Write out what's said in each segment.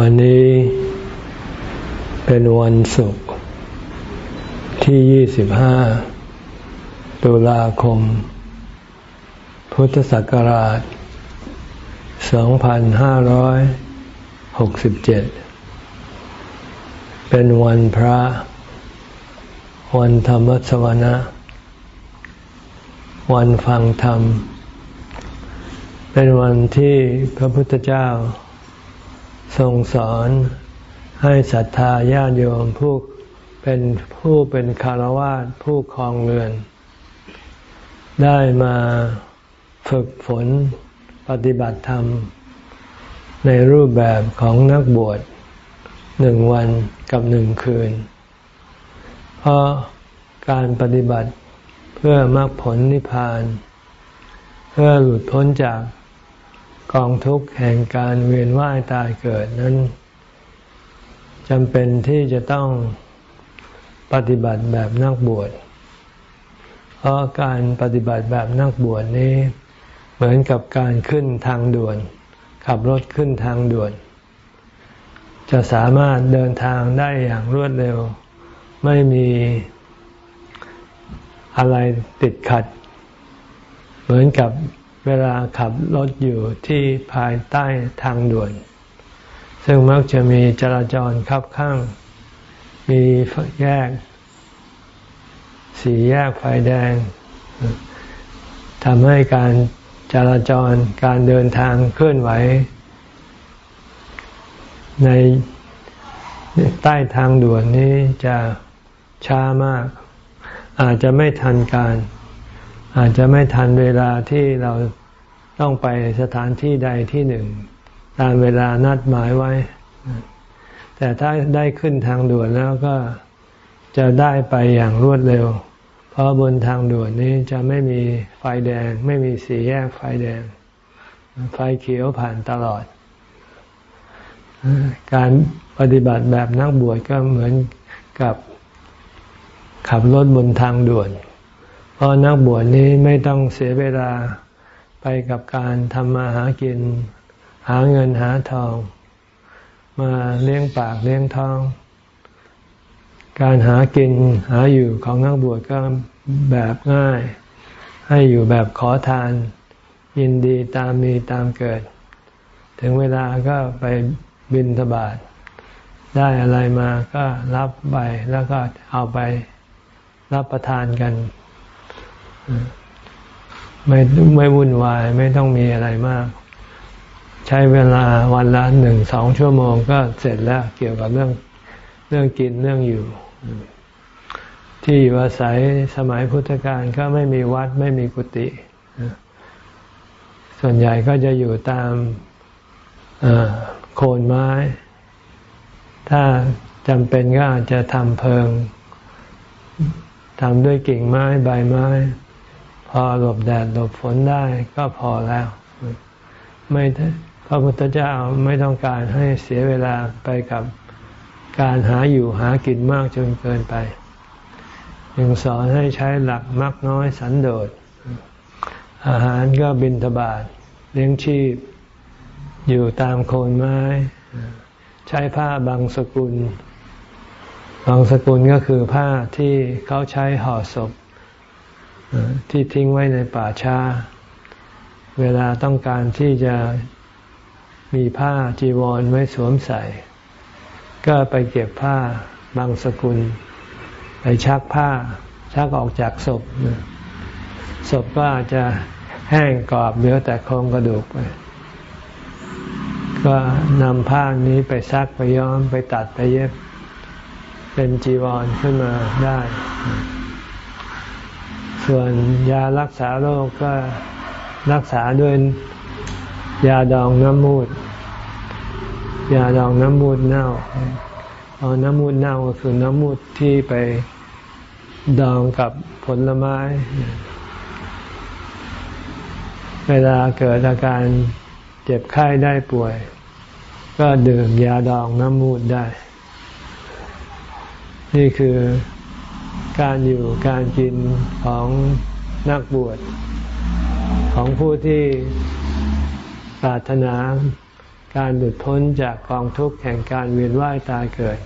วันนี้เป็นวันศุกร์ที่ 25 ตุลาคม พุทธศักราช 2567 เป็นวันพระ วันธรรมสวนะ วันฟังธรรม เป็นวันที่พระพุทธเจ้า ทรงสอนให้ศรัทธาญาติโยมผู้เป็นผู้เป็นคารวะผู้คลองเรือน ได้มาฝึกฝนปฏิบัติธรรม ในรูปแบบของนักบวชหนึ่งวันกับหนึ่งคืน เพราะการปฏิบัติเพื่อมรรคผลนิพพาน เพื่อหลุดพ้นจาก กองทุกข์แห่งการเวียนว่ายตายเกิดนั้นจำเป็นที่จะต้องปฏิบัติแบบนักบวช เพราะการปฏิบัติแบบนักบวชนี้ เหมือนกับการขึ้นทางด่วน ขับรถขึ้นทางด่วน จะสามารถเดินทางได้อย่างรวดเร็ว ไม่มีอะไรติดขัด เหมือนกับ เวลาขับรถอยู่ที่ภายใต้ทางด่วน ซึ่งมักจะมีจราจรคับข้าง มีแยก สี่แยกไฟแดงทำให้การจราจรการเดินทางเคลื่อนไหว ในใต้ทางด่วนนี้จะช้ามาก อาจจะไม่ทันการ อาจจะไม่ทันเวลาที่เราต้องไปสถานที่ใดที่หนึ่ง ตามเวลานัดหมายไว้ แต่ถ้าได้ขึ้นทางด่วนแล้วก็จะได้ไปอย่างรวดเร็ว เพราะบนทางด่วนนี้จะไม่มีไฟแดง ไม่มีสีแยกไฟแดง ไฟเขียวผ่านตลอด การปฏิบัติแบบนักบวชก็เหมือนกับขับรถบนทางด่วน เพราะนักบวชนี้ไม่ต้องเสียเวลาไปกับการทำมาหากิน หาเงินหาทอง มาเลี้ยงปากเลี้ยงท้อง การหากินหาอยู่ของนักบวชก็แบบง่าย ให้อยู่แบบขอทาน ยินดีตามมีตามเกิด ถึงเวลาก็ไปบินทบาทได้อะไรมาก็รับไปแล้วก็เอาไปรับประทานกัน ไม่ไม่วุ่นวายไม่ต้องมีอะไรมาก ใช้เวลาวันละหนึ่งสองชั่วโมงก็เสร็จแล้วเกี่ยวกับเรื่องเรื่องกินเรื่องอยู่ ที่อยู่อาศัยสมัยพุทธกาลก็ไม่มีวัดไม่มีกุฏิส่วนใหญ่ก็จะอยู่ตามโคนไม้ ถ้าจำเป็นก็อาจจะทำเพิงทำด้วยกิ่งไม้ใบไม้ อหลบแดดหลบฝนได้ก็พอแล้ว ไม่พระพุทธเจ้าไม่ต้องการให้เสียเวลาไปกับการหาอยู่หากินมากจนเกินไปยังสอนให้ใช้หลักมักน้อยสันโดษ อาหารก็บินทบาทเลี้ยงชีพ อยู่ตามโคนไม้ ใช้ผ้าบางสกุล บางสกุลก็คือผ้าที่เขาใช้ห่อศพ ที่ทิ้งไว้ในป่าช้า เวลาต้องการที่จะมีผ้าจีวรไว้สวมใส่ ก็ไปเก็บผ้าบางสกุล ไปชักผ้า ชักออกจากศพ ศพก็อาจจะแห้งกรอบเหลือแต่โครงกระดูกไปก็นำผ้านี้ไปซักไปย้อมไปตัดไปเย็บ เป็นจีวรขึ้นมาได้ ส่วนยารักษาโรคก็รักษาด้วยยาดองน้ำมูด ยาดองน้ำมูดเน่าเอาน้ำมูดเน่าก็คือน้ำมูดที่ไปดองกับผลไม้ เวลาเกิดอาการเจ็บไข้ได้ป่วย ก็ดื่มยาดองน้ำมูดได้ นี่คือ การอยู่การกินของนักบวชของผู้ที่ปรารถนาการหลุดพ้นจากกองทุกข์แห่งการเวียนว่ายตายเกิด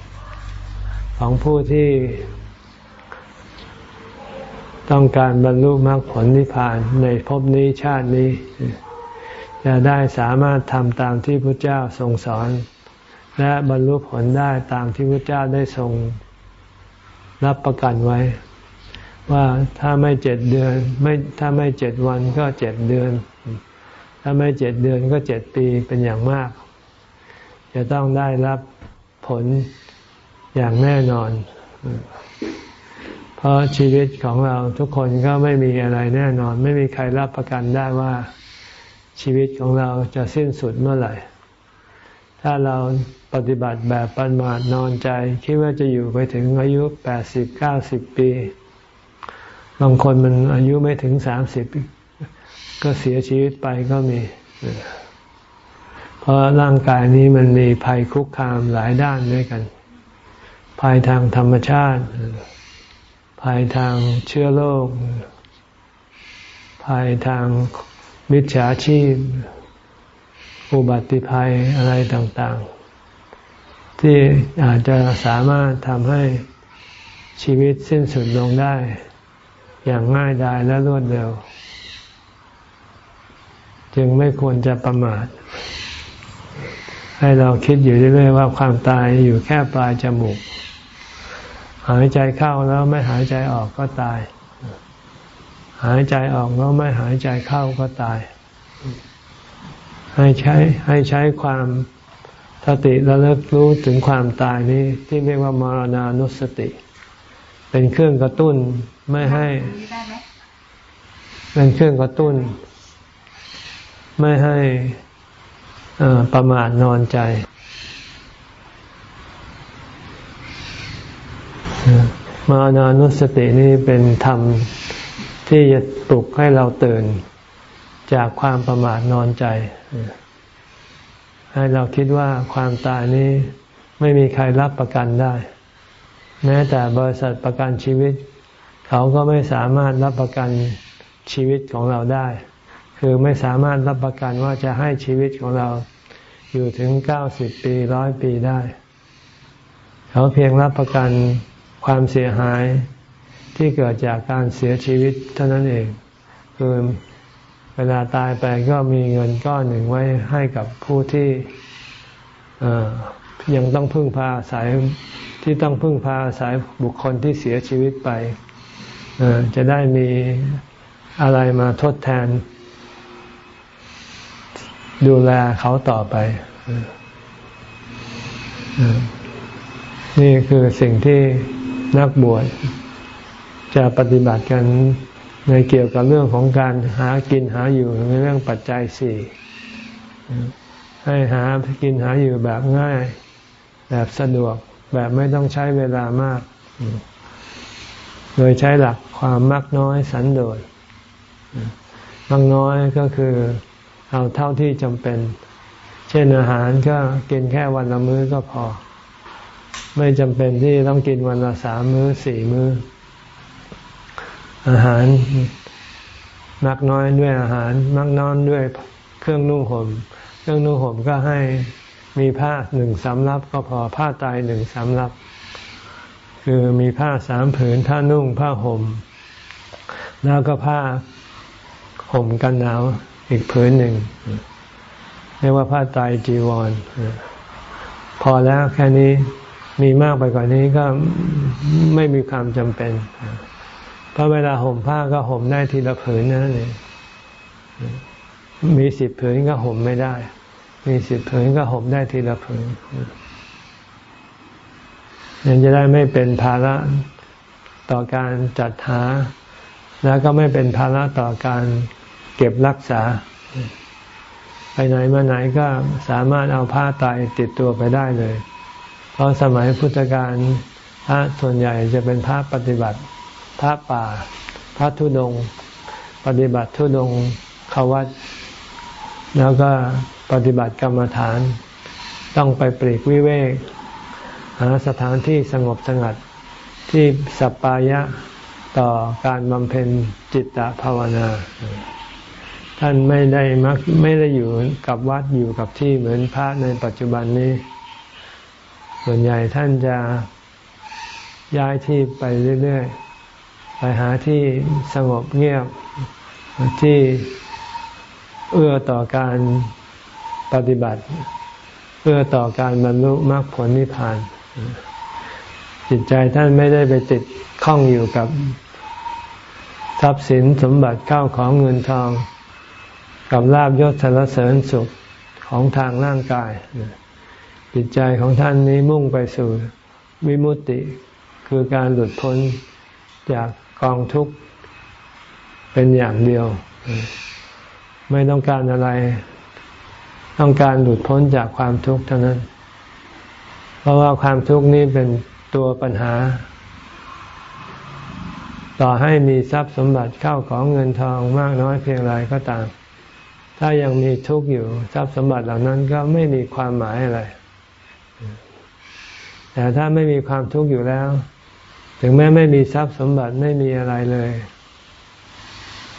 ของผู้ที่ต้องการบรรลุมรรคผลนิพพานในภพนี้ชาตินี้ จะได้สามารถทำตามที่พระเจ้าทรงสอน และบรรลุผลได้ตามที่พระเจ้าได้ทรง รับประกันไว้ ว่าถ้าไม่เจ็ดเดือน ไม่ถ้าไม่เจ็ดวันก็เจ็ดเดือน ถ้าไม่เจ็ดเดือนก็เจ็ดปีเป็นอย่างมาก จะต้องได้รับผลอย่างแน่นอน เพราะชีวิตของเราทุกคนก็ไม่มีอะไรแน่นอน ไม่มีใครรับประกันได้ว่าชีวิตของเราจะสิ้นสุดเมื่อไหร่ ถ้าเรา ปฏิบัติแบบปันมาดนอนใจ คิดว่าจะอยู่ไปถึงอายุแปดสิบเก้าสิบปี บางคนมันอายุไม่ถึงสามสิบก็เสียชีวิตไปก็มี เพราะร่างกายนี้มันมีภัยคุกคามหลายด้านด้วยกัน ภัยทางธรรมชาติ ภัยทางเชื้อโรค ภัยทางมิจฉาชีพ อุบัติภัยอะไรต่าง ๆ ที่อาจจะสามารถทำให้ชีวิตสิ้นสุดลงได้ อย่างง่ายดายและรวดเร็ว จึงไม่ควรจะประมาท ให้เราคิดอยู่เรื่อยๆว่าความตายอยู่แค่ปลายจมูก หายใจเข้าแล้วไม่หายใจออกก็ตาย หายใจออกแล้วไม่หายใจเข้าก็ตาย ให้ใช้ให้ใช้ความ สติระลึกรู้ถึงความตายนี้ที่เรียกว่ามรณานุสติ เป็นเครื่องกระตุ้นไม่ให้ เป็นเครื่องกระตุ้น ไม่ให้ประมาทนอนใจมานานุสตินี้เป็นธรรมที่จะปลุกให้เราตื่นจากความประมาทนอนใจ ให้เราคิดว่าความตายนี้ไม่มีใครรับประกันได้ แม้แต่บริษัทประกันชีวิต เขาก็ไม่สามารถรับประกันชีวิตของเราได้ คือไม่สามารถรับประกันว่าจะให้ชีวิตของเราอยู่ถึงเก้าสิบปีร้อยปีได้ เขาเพียงรับประกันความเสียหายที่เกิดจากการเสียชีวิตเท่านั้นเอง คือ เวลาตายไปก็มีเงินก้อนหนึ่งไว้ให้กับผู้ที่ยังต้องพึ่งพาอาศัยที่ต้องพึ่งพาอาศัยบุคคลที่เสียชีวิตไป จะได้มีอะไรมาทดแทน ดูแลเขาต่อไป นี่คือสิ่งที่นักบวชจะปฏิบัติกัน ในเกี่ยวกับเรื่องของการหากินหาอยู่ในเรื่องปัจจัยสี่ให้หากินหาอยู่แบบง่าย แบบสะดวกแบบไม่ต้องใช้เวลามาก โดยใช้หลักความมักน้อยสันโดษมักน้อยก็คือเอาเท่าที่จำเป็น เช่นอาหารก็กินแค่วันละมื้อก็พอ ไม่จำเป็นที่ต้องกินวันละสามมื้อสี่มื้อ อาหารมักน้อยด้วยอาหาร มักน้อยด้วยเครื่องนุ่งห่มเครื่องนุ่งห่มก็ให้มีผ้าหนึ่งสำรับ ก็พอผ้าตายหนึ่งสำรับ คือมีผ้าสามผืนผ้านุ่งผ้าห่ม แล้วก็ผ้าห่มกันหนาวอีกผืนหนึ่งเรียกว่าผ้าตายจีวร พอแล้วแค่นี้มีมากไปกว่านี้ก็ไม่มีความจำเป็น ราะเวลาห่มผ้าก็ห่มได้ทีละผืนนั่นเองมีสิบผืนก็ห่มไม่ได้ มีสิบผืนก็ห่มได้ทีละผืนยังจะได้ไม่เป็นภาระต่อการจัดหา แล้วก็ไม่เป็นภาระต่อการเก็บรักษา ไปไหนมาไหนก็สามารถเอาผ้าตายติดตัวไปได้เลย เพราะสมัยพุทธกาลพระส่วนใหญ่จะเป็นพระปฏิบัติ พระป่า พระทุดง ปฏิบัติทุดงขวัตแล้วก็ปฏิบัติกรรมฐาน ต้องไปปรีกวิเวก หาสถานที่สงบสงัดที่สัปปายะต่อการบำเพ็ญจิตตภาวนา ท่านไม่ได้มักไม่ได้อยู่กับวัดอยู่กับที่เหมือนพระในปัจจุบันนี้ ส่วนใหญ่ท่านจะย้ายที่ไปเรื่อย ๆ ไปหาที่สงบเงียบที่เอื้อต่อการปฏิบัติ เอื้อต่อการบรรลุมรรคผลนิพพาน จิตใจท่านไม่ได้ไปติดข้องอยู่กับทรัพย์สินสมบัติเข้าของเงินทอง กับลาบยศสารเสริญสุขของทางร่างกาย จิตใจของท่านนี้มุ่งไปสู่วิมุตติ คือการหลุดพ้นจาก กองทุกข์เป็นอย่างเดียว ไม่ต้องการอะไร ต้องการหลุดพ้นจากความทุกข์เท่านั้น เพราะว่าความทุกข์นี้เป็นตัวปัญหา ต่อให้มีทรัพย์สมบัติเข้าของเงินทองมากน้อยเพียงไรก็ตาม ถ้ายังมีทุกข์อยู่ทรัพย์สมบัติเหล่านั้นก็ไม่มีความหมายอะไรแต่ถ้าไม่มีความทุกข์อยู่แล้ว ถึงแม้ไม่มีทรัพย์สมบัติไม่มีอะไรเลย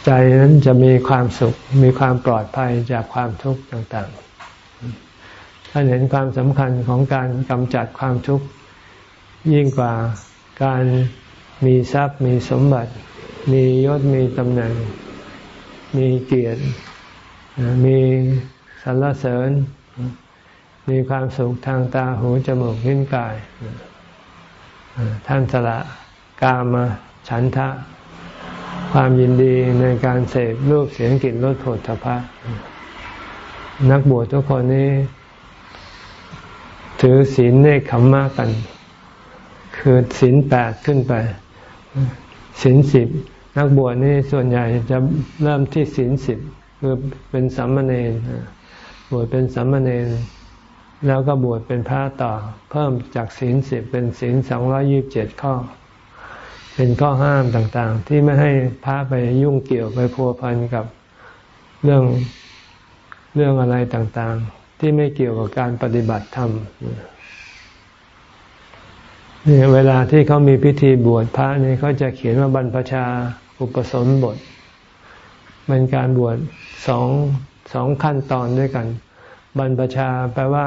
ใจนั้นจะมีความสุข มีความปลอดภัยจากความทุกข์ต่างๆ ท่านเห็นความสำคัญของการกำจัดความทุกข์ยิ่งกว่าการมีทรัพย์มีสมบัติ มียศมีตำแหน่ง มีเกียรติ มีสรรเสริญ มีความสุขทางตาหูจมูกลิ้นกาย ท่านสละกามฉันทะ ความยินดีในการเสพรูปเสียงกลิ่นรสผลทพะ นักบวชทุกคนนี้ ถือศีลเนคขมมะกัน คือศีลแปดขึ้นไปศีลสิบนักบวชนี่ส่วนใหญ่จะเริ่มที่ศีลสิบคือเป็นสัมมาเนรบวชเป็นสัมมาเนร แล้วก็บวชเป็นพระต่อ เพิ่มจากศีลสิบเป็นศีลสองร้อยิบเจ็ดข้อ เป็นข้อห้ามต่างๆ ที่ไม่ให้พระไปยุ่งเกี่ยวไปพัวพันกับเรื่องเรื่องอะไรต่างๆ ที่ไม่เกี่ยวกับการปฏิบัติธรรมนี่เวลาที่เขามีพิธีบวชพระนี่เขาจะเขียนว่าบรรพชาอุปสมบทเป็นการบวชสองสองขั้นตอนด้วยกัน บรรพชาแปลว่า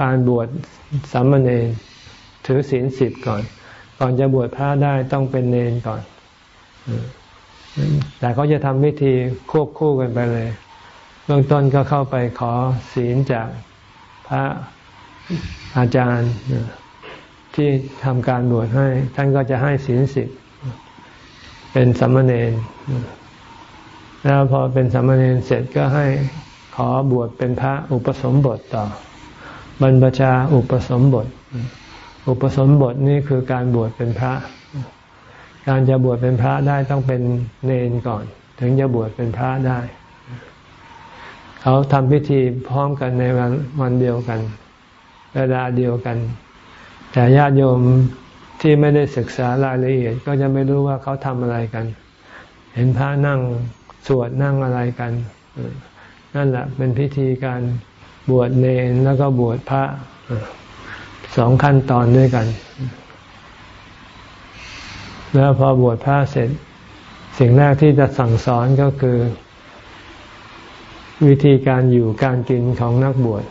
การบวชสามเณรถือศีลสิบก่อน ก่อนจะบวชพระได้ต้องเป็นเนรก่อน แต่เขาจะทำวิธีควบคู่กันไปเลย เบื้องต้นก็เข้าไปขอศีลจากพระอาจารย์ที่ทำการบวชให้ ท่านก็จะให้ศีลสิบเป็นสัมมเนรแล้วพอเป็นสัมมเนรเสร็จก็ให้ ขอบวชเป็นพระอุปสมบทต่อ บรรพชาอุปสมบท อุปสมบทนี่คือการบวชเป็นพระ การจะบวชเป็นพระได้ต้องเป็นเนนก่อน ถึงจะบวชเป็นพระได้ เขาทำพิธีพร้อมกันในวันวันเดียวกัน เวลาเดียวกัน แต่ญาติโยมที่ไม่ได้ศึกษารายละเอียดก็จะไม่รู้ว่าเขาทำอะไรกัน เห็นพระนั่งสวดนั่งอะไรกัน นั่นแหละเป็นพิธีการบวชเนรแล้วก็บวชพระสองขั้นตอนด้วยกัน แล้วพอบวชพระเสร็จ สิ่งแรกที่จะสั่งสอนก็คือ วิธีการอยู่การกินของนักบวช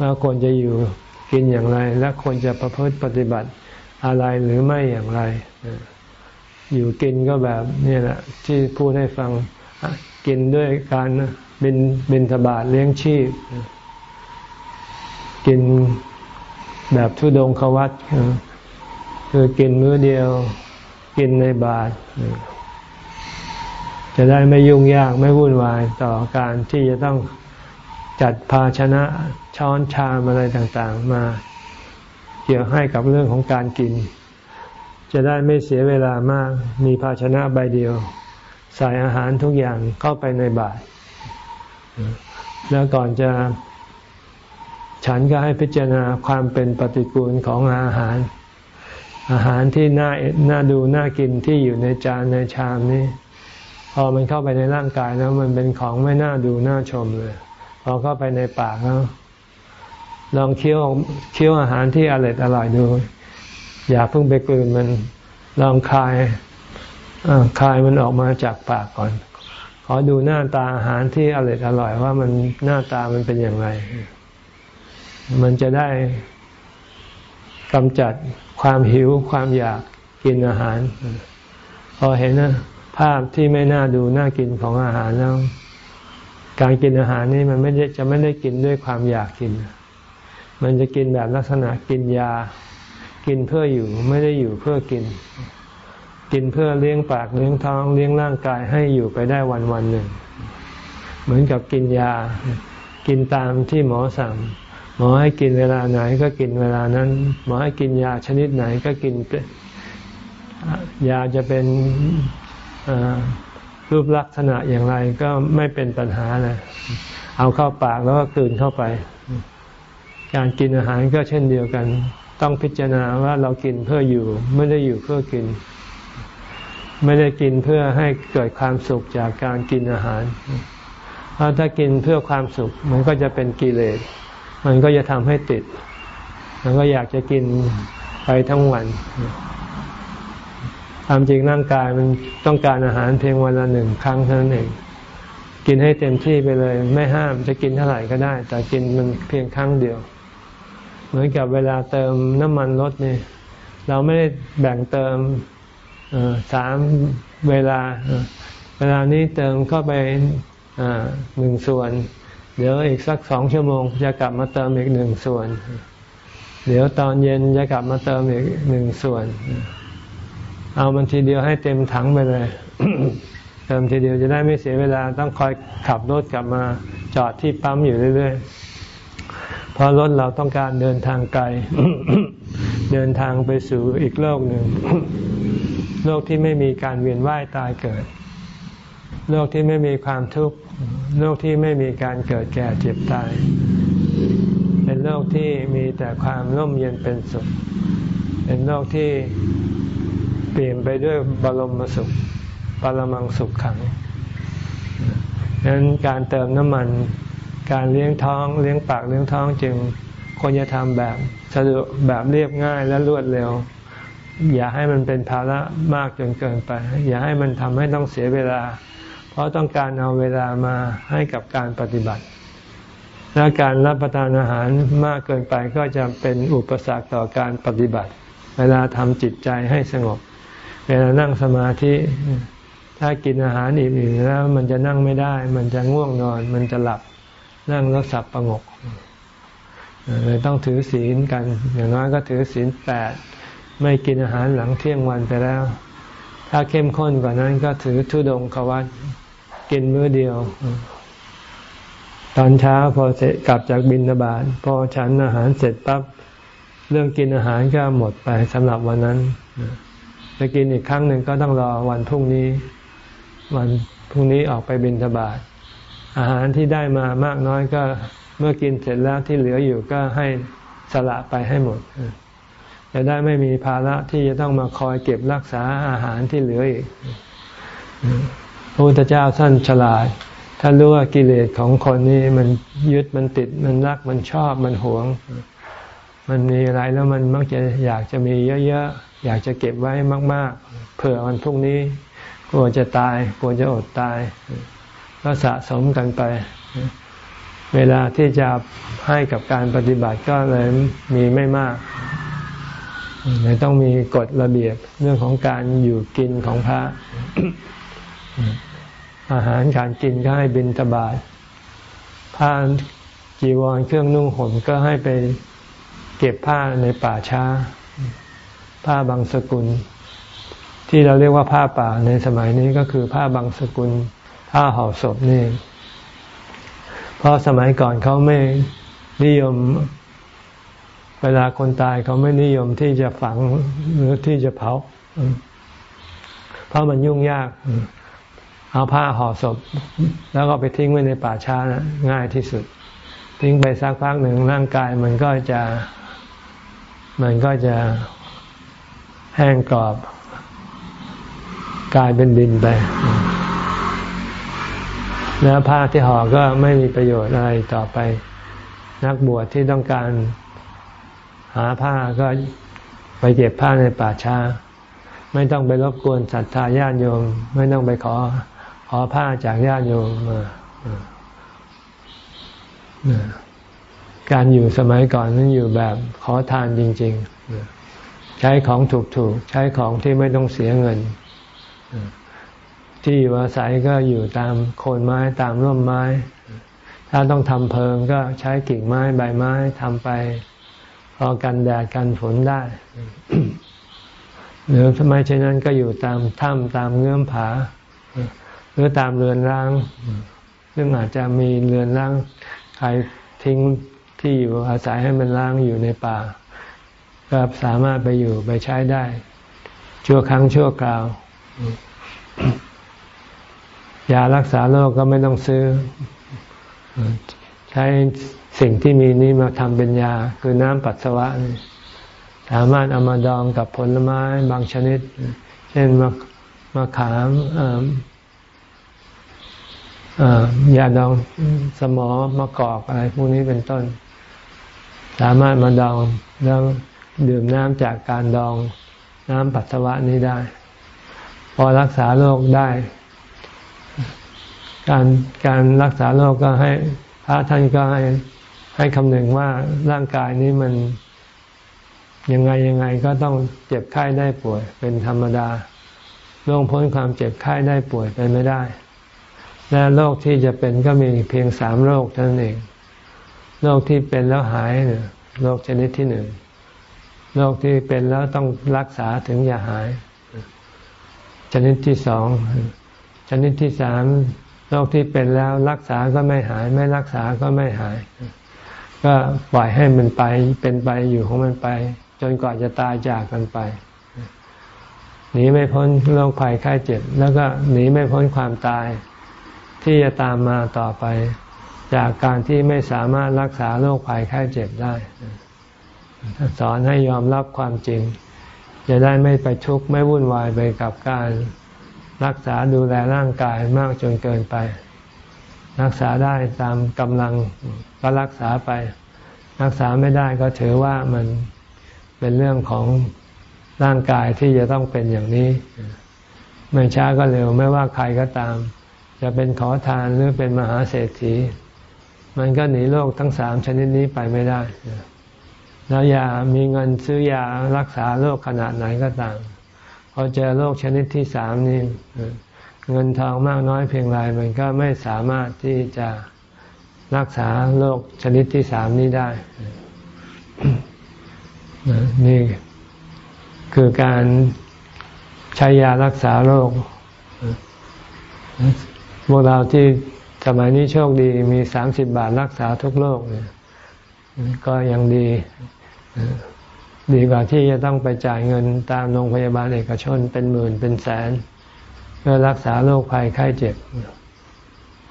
ว่าควรจะอยู่กินอย่างไร และควรจะประพฤติปฏิบัติอะไรหรือไม่อย่างไร อยู่กินก็แบบนี่แหละที่พูดให้ฟังกินด้วยการ บินบินทบาทเลี้ยงชีพ กินแบบทุดงควัตคือกินมื้อเดียว กินในบาท จะได้ไม่ยุ่งยากไม่วุ่นวายต่อการที่จะต้องจัดภาชนะช้อนชามอะไรต่างๆ มาเกี่ยวให้กับเรื่องของการกิน จะได้ไม่เสียเวลามากมีภาชนะใบเดียว ใส่อาหารทุกอย่างเข้าไปในบาตร แล้วก่อนจะฉันก็ให้พิจารณาความเป็นปฏิกูลของอาหาร อาหารที่น่าน่าดูน่ากินที่อยู่ในจานในชามนี้พอมันเข้าไปในร่างกายแล้วมันเป็นของไม่น่าดูน่าชมเลยพอเข้าไปในปากแล้วลองเคี้ยวเคี้ยวอาหารที่อร่อยอร่อยดู อย่าเพิ่งไปกลืนมันลองคายคายมันออกมาจากปากก่อน ขอดูหน้าตาอาหารที่อร่อยอร่อยว่ามันหน้าตามันเป็นอย่างไร มันจะได้กำจัดความหิวความอยากกินอาหาร พอเห็นนะภาพที่ไม่น่าดูน่ากินของอาหารแล้วการกินอาหารนี่มันไม่ได้จะไม่ได้กินด้วยความอยากกิน มันจะกินแบบลักษณะกินยา กินเพื่ออยู่ไม่ได้อยู่เพื่อกิน กินเพื่อเลี้ยงปากเลี้ยงท้องเลี้ยงร่างกายให้อยู่ไปได้วันวันหนึ่ง เหมือนกับกินยา กินตามที่หมอสั่ง หมอให้กินเวลาไหนก็กินเวลานั้น หมอให้กินยาชนิดไหนก็กินยาจะเป็นรูปลักษณะอย่างไรก็ไม่เป็นปัญหาเลยเอาเข้าปากแล้วก็กลืนเข้าไป การกินอาหารก็เช่นเดียวกัน ต้องพิจารณาว่าเรากินเพื่ออยู่ไม่ได้อยู่เพื่อกิน ไม่ได้กินเพื่อให้เกิดความสุขจากการกินอาหาร เพราะถ้ากินเพื่อความสุข มันก็จะเป็นกิเลส มันก็จะทำให้ติด มันก็อยากจะกินไปทั้งวันความจริงร่างกายมันต้องการอาหารเพียงวันละหนึ่งครั้งเท่านั้นเอง กินให้เต็มที่ไปเลย ไม่ห้ามจะกินเท่าไหร่ก็ได้ แต่กินมันเพียงครั้งเดียว เหมือนกับเวลาเติมน้ำมันรถนี่ เราไม่ได้แบ่งเติม สามเวลา เวลานี้เติมเข้าไปหนึ่งส่วน เดี๋ยวอีกสักสองชั่วโมง จะกลับมาเติมอีกหนึ่งส่วน เดี๋ยวตอนเย็นจะกลับมาเติมอีกหนึ่งส่วน เอามันทีเดียวให้เต็มถังไปเลยเติมทีเดียวจะได้ไม่เสียเวลาต้องคอยขับรถกลับมาจอดที่ปั๊มอยู่เรื่อยๆเพราะรถเราต้องการเดินทางไกล เดินทางไปสู่อีกโลกหนึ่ง โลกที่ไม่มีการเวียนว่ายตายเกิด โลกที่ไม่มีความทุกข์ โลกที่ไม่มีการเกิดแก่เจ็บตาย เป็นโลกที่มีแต่ความร่มเย็นเป็นสุข เป็นโลกที่เปลี่ยนไปด้วยบรมสุข ปรมังสุขขังดังนั้นการเติมน้ำมัน การเลี้ยงท้อง เลี้ยงปากเลี้ยงท้องจึงควรจะทำแบบสะดวกแบบเรียบง่ายและรวดเร็ว อย่าให้มันเป็นภาระมากจนเกินไป อย่าให้มันทำให้ต้องเสียเวลา เพราะต้องการเอาเวลามาให้กับการปฏิบัติ และการรับประทานอาหารมากเกินไปก็จะเป็นอุปสรรคต่อการปฏิบัติ เวลาทำจิตใจให้สงบ เวลานั่งสมาธิถ้ากินอาหารอิ่มๆแล้ว มันจะนั่งไม่ได้ มันจะง่วงนอน มันจะหลับนั่งแล้วสับประงกเลยต้องถือศีลกัน อย่างน้อยก็ถือศีลแปด ไม่กินอาหารหลังเที่ยงวันไปแล้ว ถ้าเข้มข้นกว่านั้นก็ถือทุดงควัตกินมื้อเดียว ตอนเช้าพอเสร็จกลับจากบินนาบาตพอฉันอาหารเสร็จปั๊บเรื่องกินอาหารก็หมดไปสำหรับวันนั้นจะกินอีกครั้งหนึ่งก็ต้องรอวันพรุ่งนี้ วันพรุ่งนี้ออกไปบินทบาทอาหารที่ได้มามากน้อยก็เมื่อกินเสร็จแล้วที่เหลืออยู่ก็ให้สละไปให้หมด จะได้ไม่มีภาระที่จะต้องมาคอยเก็บรักษาอาหารที่เหลืออีกพระพุทธเจ้าท่านฉลาดท่านรู้ว่ากิเลสของคนนี้มันยึดมันติดมันรักมันชอบมันหวง มันมีอะไรแล้วมันมักจะอยากจะมีเยอะๆอยากจะเก็บไว้มาก ๆ เผื่อวันพรุ่งนี้กลัวจะตายกลัวจะอดตาย ก็สะสมกันไป เวลาที่จะให้กับการปฏิบัติก็เลยมีไม่มาก เลยต้องมีกฎระเบียบเรื่องของการอยู่กินของพระ อาหารการกินก็ให้บินตบาทผ้าจีวรเครื่องนุ่งห่มก็ให้ไปเก็บผ้าในป่าช้า ผ้าบางสกุล ที่เราเรียกว่าผ้าป่าในสมัยนี้ก็คือผ้าบางสกุล ผ้าห่อศพนี่เพราะสมัยก่อนเขาไม่นิยม เวลาคนตายเขาไม่นิยมที่จะฝังหรือที่จะเผา เพราะมันยุ่งยาก เอาผ้าห่อศพ แล้วก็ไปทิ้งไว้ในป่าช้านะง่ายที่สุด ทิ้งไปสักพักหนึ่งร่างกายมันก็จะ มันก็จะแห้งกรอบ กลายเป็นดินไปแล้วผ้าที่ห่อก็ไม่มีประโยชน์อะไรต่อไป นักบวชที่ต้องการาผ้าก็ไปเก็บผ้าในป่าช้า ไม่ต้องไปรบกวนศรัทธาญาติโยม ไม่ต้องไปขอขอผ้าจากญาติโยมมาการอยู่สมัยก่อนนั้นอยู่แบบขอทานจริง ๆ ใช้ของถูกๆ ใช้ของที่ไม่ต้องเสียเงิน ที่อยู่อาศัยก็อยู่ตามโคนไม้ตามร่มไม้ ถ้าต้องทำเพิงก็ใช้กิ่งไม้ใบไม้ทำไป พอกันแดดกันฝนได้ หรือทำไมเช่นนั้นก็อยู่ตามถ้ำตามเงื่อมผา หรือตามเรือนร้าง ซึ่งอาจจะมีเรือนร้างใครทิ้งที่อยู่อาศัยให้มันร้างอยู่ในป่า ก็สามารถไปอยู่ไปใช้ได้ ชั่วครั้งชั่วคราว ยารักษาโรคก็ไม่ต้องซื้อ ใช้ สิ่งที่มีนี้มาทำเป็นยาคือน้ำปัสสาวะนี่สามารถเอามาดองกับผลไม้บางชนิด เช่นมะมะขามยาดองสมอมะกอกอะไรพวกนี้เป็นต้น สามารถมาดองแล้วดื่มน้ำจากการดองน้ำปัสสาวะนี้ได้ พอรักษาโรคได้ การการรักษาโรคก็ให้พระท่านก็ให้ ให้คำนึงว่าร่างกายนี้มันยังไงยังไงก็ต้องเจ็บไข้ได้ป่วย เป็นธรรมดาล่วงพ้นความเจ็บไข้ได้ป่วยไปไม่ได้ และโรคที่จะเป็นก็มีเพียงสามโรคเท่านั้นเองโรคที่เป็นแล้วหายเนี่ยโรคชนิดที่หนึ่งโรคที่เป็นแล้วต้องรักษาถึงอย่าหาย ชนิดที่สองชนิดที่สามโรคที่เป็นแล้วรักษาก็ไม่หาย ไม่รักษาก็ไม่หาย ก็ปล่อยให้มันไปเป็นไปอยู่ของมันไป จนกว่าจะตายจากกันไป หนีไม่พ้นโรคภัยไข้เจ็บ แล้วก็หนีไม่พ้นความตาย ที่จะตามมาต่อไป จากการที่ไม่สามารถรักษาโรคภัยไข้เจ็บได้สอนให้ยอมรับความจริง จะได้ไม่ไปทุกข์ไม่วุ่นวายไปกับการรักษาดูแลร่างกายมากจนเกินไป รักษาได้ตามกำลังก็รักษาไป รักษาไม่ได้ก็ถือว่ามันเป็นเรื่องของร่างกายที่จะต้องเป็นอย่างนี้ ไม่ช้าก็เร็วไม่ว่าใครก็ตาม จะเป็นขอทานหรือเป็นมหาเศรษฐี มันก็หนีโรคทั้งสามชนิดนี้ไปไม่ได้ แล้วยามีเงินซื้อยารักษาโรคขนาดไหนก็ตามพอเจอโรคชนิดที่สามนี่ เงินทองมากน้อยเพียงไรมันก็ไม่สามารถที่จะรักษาโรคชนิดที่สามนี้ได้ นี่คือการใช้ยารักษาโรคพวกเราที่สมัยนี้โชคดีมีสามสิบบาทรักษาทุกโรคก็ยังดี ดีกว่าที่จะต้องไปจ่ายเงินตามโรงพยาบาลเอกชนเป็นหมื่นเป็นแสน เพื่อรักษาโรคภัยไข้เจ็บ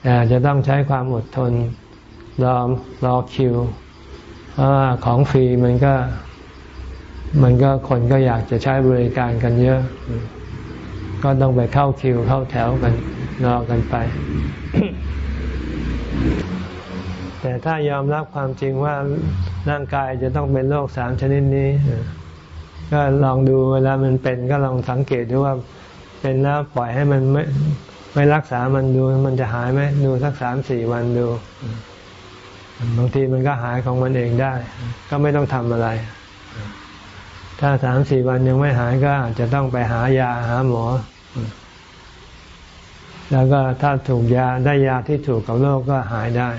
แต่จะต้องใช้ความอดทนรอรอคิวเพราะว่าของฟรีมันก็ มันก็คนก็อยากจะใช้บริการกันเยอะ ก็ต้องไปเข้าคิวเข้าแถวกันรอกันไป แต่ถ้ายอมรับความจริงว่าร่างกายจะต้องเป็นโรคสามชนิดนี้ ก็ลองดูเวลามันเป็นก็ลองสังเกตดูว่า เป็นแล้วปล่อยให้มันไม่ไม่รักษามันดูมันจะหายไหมดูสักสามสี่วันดู บางทีมันก็หายของมันเองได้ ก็ไม่ต้องทำอะไร ถ้าสามสี่วันยังไม่หายก็อาจจะต้องไปหายาหาหมอ แล้วก็ถ้าถูกยาได้ยาที่ถูกกับโรคก็หายได้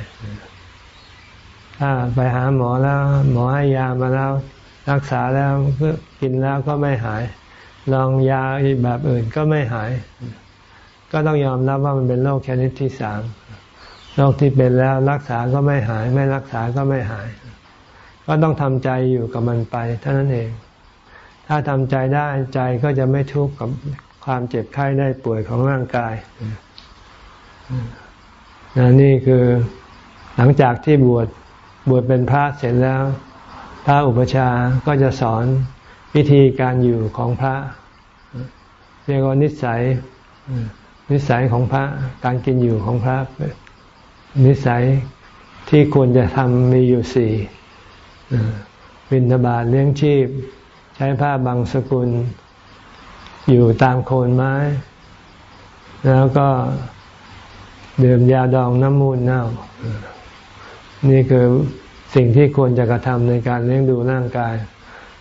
ถ้าไปหาหมอแล้ว หมอให้ยามาแล้ว รักษาแล้วก็กินแล้วก็ไม่หาย ลองยาอีกแบบอื่นก็ไม่หาย ก็ต้องยอมรับว่ามันเป็นโรคชนิดที่สามโรคที่เป็นแล้วรักษาก็ไม่หาย ไม่รักษาก็ไม่หาย ก็ต้องทำใจอยู่กับมันไปเท่านั้นเอง ถ้าทำใจได้ใจก็จะไม่ทุกข์กับความเจ็บไข้ได้ป่วยของร่างกายนี่คือหลังจากที่บวชบวชเป็นพระเสร็จแล้ว พระอุปชาก็จะสอน วิธีการอยู่ของพระ เรียกว่านิสัย นิสัยของพระ การกินอยู่ของพระ นิสัยที่ควรจะทำมีอยู่สี่บิณฑบาตเลี้ยงชีพ ใช้ผ้าบางสกุล อยู่ตามโคนไม้ แล้วก็ดื่มยาดองน้ำมูลเน่า นี่คือสิ่งที่ควรจะกระทำในการเลี้ยงดูร่างกาย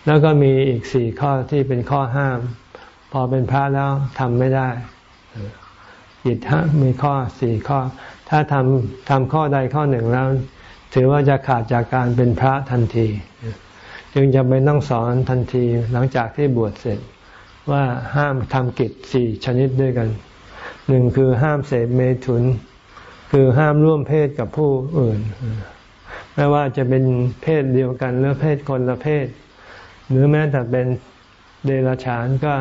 แล้วก็มีอีกสี่ข้อที่เป็นข้อห้าม พอเป็นพระแล้วทำไม่ได้จิตมีข้อสี่ข้อ ถ้าทำทำข้อใดข้อหนึ่งแล้ว ถือว่าจะขาดจากการเป็นพระทันที จึงจะไปต้องสอนทันทีหลังจากที่บวชเสร็จว่าห้ามทำกิจสี่ชนิดด้วยกันหนึ่งคือห้ามเสพเมถุน คือห้ามร่วมเพศกับผู้อื่น ไม่ว่าจะเป็นเพศเดียวกันหรือเพศคนละเพศ หรือแม้แต่เป็นเดรัจฉานก็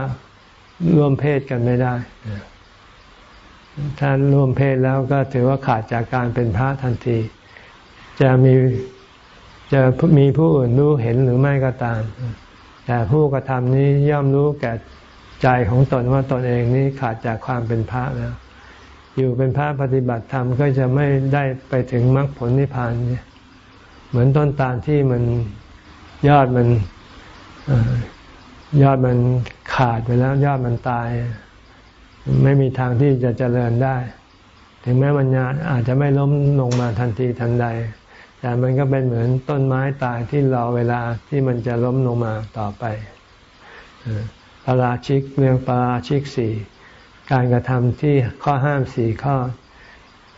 ร่วมเพศกันไม่ได้ ถ้าร่วมเพศแล้วก็ถือว่าขาดจากการเป็นพระทันที จะมีจะมีผู้อื่นรู้เห็นหรือไม่ก็ตาม แต่ผู้กระทำนี้ย่อมรู้แก่ใจของตนว่าตนเองนี้ขาดจากความเป็นพระแล้ว อยู่เป็นพระปฏิบัติธรรมก็จะไม่ได้ไปถึงมรรคผลนิพพานเนี่ยเหมือนต้นตาลที่มันยอดมัน ยอดมันขาดไปแล้ว ยอดมันตาย ไม่มีทางที่จะเจริญได้ ถึงแม้มันอาจจะไม่ล้มลงมาทันทีทันใด แต่มันก็เป็นเหมือนต้นไม้ตายที่รอเวลาที่มันจะล้มลงมาต่อไปปราชิกเรื่องปราชิกสี่การกระทำที่ข้อห้ามสี่ข้อ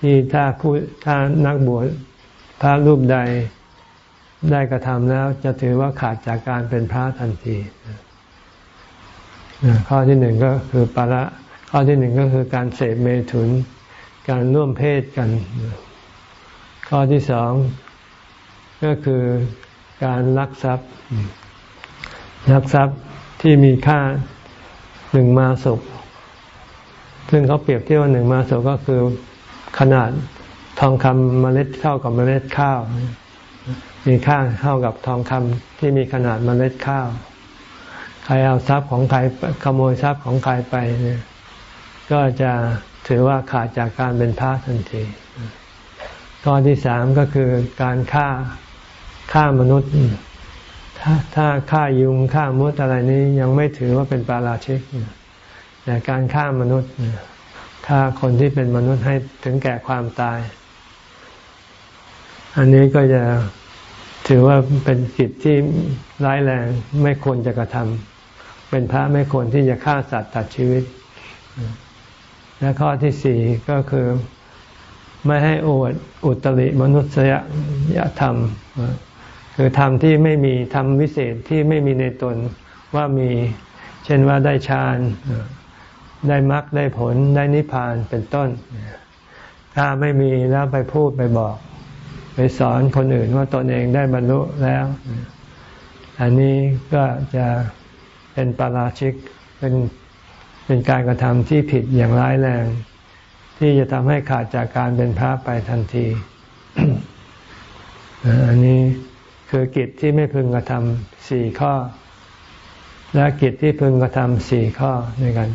ที่ถ้าผู้ถ้านักบวชพระรูปใด ได้กระทำแล้วจะถือว่าขาดจากการเป็นพระทันทีข้อที่หนึ่งก็คือปาราข้อที่หนึ่งก็คือการเสพเมถุน การร่วมเพศกัน ข้อที่สองก็คือการลักทรัพย์ลักทรัพย์ที่มีค่าหนึ่งมาสุกซึ่งเขาเปรียบเทียบว่าหนึ่งมาสุกก็คือขนาดทองคำเมล็ดเท่ากับเมล็ดข้าว มีค่าเท่ากับทองคำที่มีขนาดเมล็ดข้าว ใครเอาทรัพย์ของใครขโมยทรัพย์ของใครไปเนี่ยก็จะถือว่าขาดจากการเป็นพระทันทีข้อที่สามก็คือการฆ่าฆ่ามนุษย์ ถ้าถ้าฆ่ายุงฆ่ามดอะไรนี้ยังไม่ถือว่าเป็นปาราชิกแต่การฆ่ามนุษย์ฆ่าคนที่เป็นมนุษย์ให้ถึงแก่ความตาย อันนี้ก็จะ ถือว่าเป็นกิจที่ร้ายแรงไม่ควรจะกระทำเป็นพระไม่ควรที่จะฆ่าสัตว์ตัดชีวิต และข้อที่สี่ก็คือไม่ให้อวดอุตริมนุษยธรรม คือธรรมที่ไม่มีธรรมวิเศษที่ไม่มีในตนว่ามีเช่นว่าได้ฌานได้มรรคได้ผลได้นิพพานเป็นต้น ถ้าไม่มีแล้วไปพูดไปบอก ไปสอนคนอื่นว่าตนเองได้บรรลุแล้ว อันนี้ก็จะเป็นปาราชิกเป็นเป็นการกระทำที่ผิดอย่างร้ายแรง ที่จะทำให้ขาดจากการเป็นพระไปทันที อันนี้คือกิจที่ไม่พึงกระทำสี่ข้อ และกิจที่พึงกระทำสี่ข้อด้วยกัน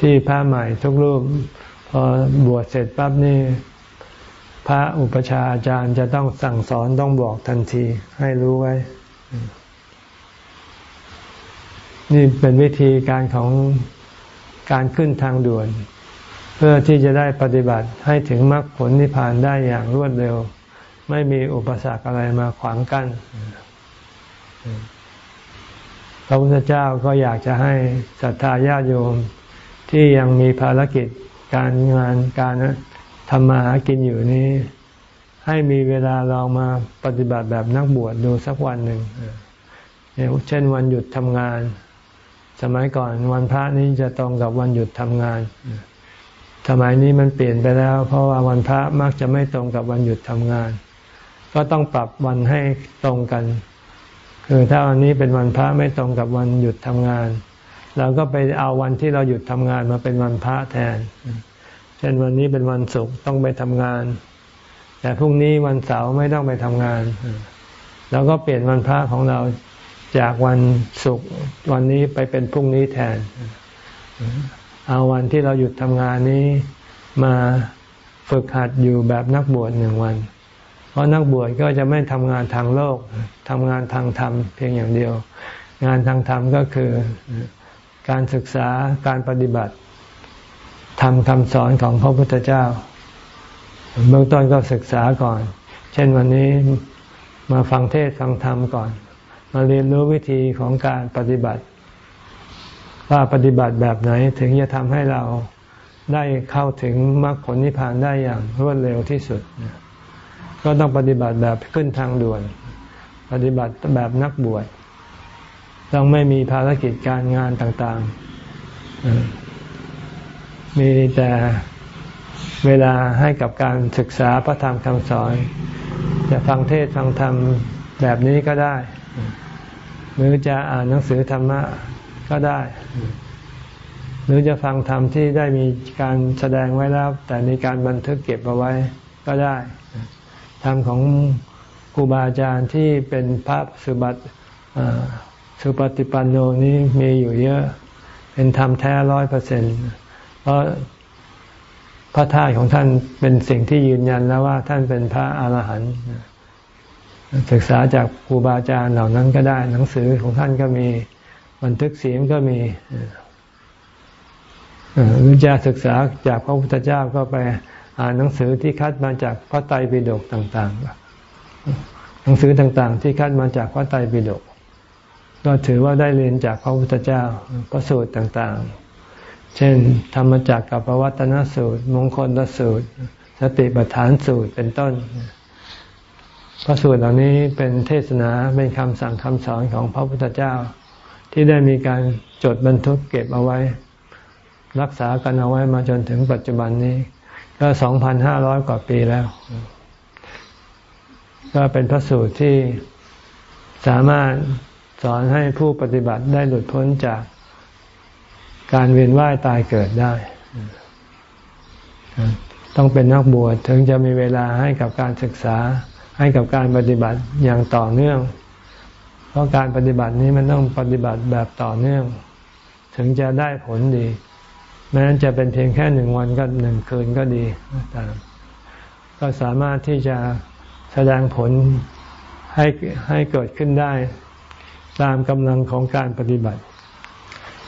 ที่พระใหม่ทุกรูป พอบวชเสร็จปั๊บนี่ พระอุปชาอาจารย์จะต้องสั่งสอนต้องบอกทันทีให้รู้ไว้ นี่เป็นวิธีการของการขึ้นทางด่วน เพื่อที่จะได้ปฏิบัติให้ถึงมรรคผลนิพพานได้อย่างรวดเร็ว ไม่มีอุปสรรคอะไรมาขวางกัน้นพระพุทธเจ้าก็อยากจะให้ศรัทธาญาติโยมที่ยังมีภารกิจการงานการ ทำมาหากินอยู่นี้ ให้มีเวลาลองมาปฏิบัติแบบนักบวชดูสักวันหนึ่งเช่นวันหยุดทำงาน สมัยก่อนวันพระนี้จะตรงกับวันหยุดทำงานสมัยนี้มันเปลี่ยนไปแล้ว เพราะว่าวันพระมักจะไม่ตรงกับวันหยุดทำงาน ก็ต้องปรับวันให้ตรงกัน คือถ้าวันนี้เป็นวันพระไม่ตรงกับวันหยุดทำงาน เราก็ไปเอาวันที่เราหยุดทำงานมาเป็นวันพระแทน เช่นวันนี้เป็นวันศุกร์ต้องไปทำงาน แต่พรุ่งนี้วันเสาร์ไม่ต้องไปทำงานเราก็เปลี่ยนวันพระของเราจากวันศุกร์วันนี้ไปเป็นพรุ่งนี้แทน เอาวันที่เราหยุดทำงานนี้มาฝึกหัดอยู่แบบนักบวชหนึ่งวัน เพราะนักบวชก็จะไม่ทำงานทางโลกทำงานทางธรรมเพียงอย่างเดียว งานทางธรรมก็คือ การศึกษาการปฏิบัติ ทำคำสอนของพระพุทธเจ้า เบื้องต้นก็ศึกษาก่อน เช่นวันนี้มาฟังเทศฟังธรรมก่อน มาเรียนรู้วิธีของการปฏิบัติ ว่าปฏิบัติแบบไหนถึงจะทำให้เราได้เข้าถึงมรรคผลนิพพานได้อย่างรวดเร็วที่สุด ก็ต้องปฏิบัติแบบขึ้นทางด่วน ปฏิบัติแบบนักบวชต้องไม่มีภารกิจการงานต่างๆ มีแต่เวลาให้กับการศึกษาพระธรรมคำสอนจะฟังเทศฟังธรรมแบบนี้ก็ได้ หรือจะอ่านหนังสือธรรมะก็ได้ หรือจะฟังธรรมที่ได้มีการแสดงไว้แล้ว แต่มีการบันทึกเก็บเอาไว้ก็ได้ธรรมของครูบาอาจารย์ที่เป็นพระสุบัติสุปฏิปันโนนี้มีอยู่เยอะ เป็นธรรมแท้ร้อยเปอร์เซ็นต์ เพราะพระท่าของท่านเป็นสิ่งที่ยืนยันแล้วว่าท่านเป็นพระอาหารหันต์ศึกษาจากครูบาอาจารย์เหล่านั้นก็ได้ หนังสือของท่านก็มีบันทึกเสียงก็มีหรือจะศึกษาจากพระพุทธเจ้าก็ไปอ่านหนังสือที่คัดมาจากพระไตรปิฎกต่างๆ หนังสือต่างๆ ที่คัดมาจากพระไตรปิฎกก็ถือว่าได้เรียนจากพระพุทธเจ้าพระสูตรต่างๆ เช่น ธรรมจักรกับปวัตนสูตร มงคลสูตร สติปัฏฐานสูตรเป็นต้น พระสูตรเหล่านี้เป็นเทศนาเป็นคำสั่งคำสอนของพระพุทธเจ้า ที่ได้มีการจดบันทึกเก็บเอาไว้ รักษากันเอาไว้มาจนถึงปัจจุบันนี้ ก็สองพันห้าร้อยกว่าปีแล้ว ก็เป็นพระสูตรที่สามารถสอนให้ผู้ปฏิบัติได้หลุดพ้นจาก การเวียนว่ายตายเกิดได้ ต้องเป็นนักบวชถึงจะมีเวลาให้กับการศึกษาให้กับการปฏิบัติอย่างต่อเนื่อง เพราะการปฏิบัตินี้มันต้องปฏิบัติแบบต่อเนื่อง ถึงจะได้ผลดีแม้จะเป็นเพียงแค่หนึ่งวันก็หนึ่งคืนก็ดีตามก็สามารถที่จะแสดงผลให้ให้เกิดขึ้นได้ ตามกำลังของการปฏิบัติ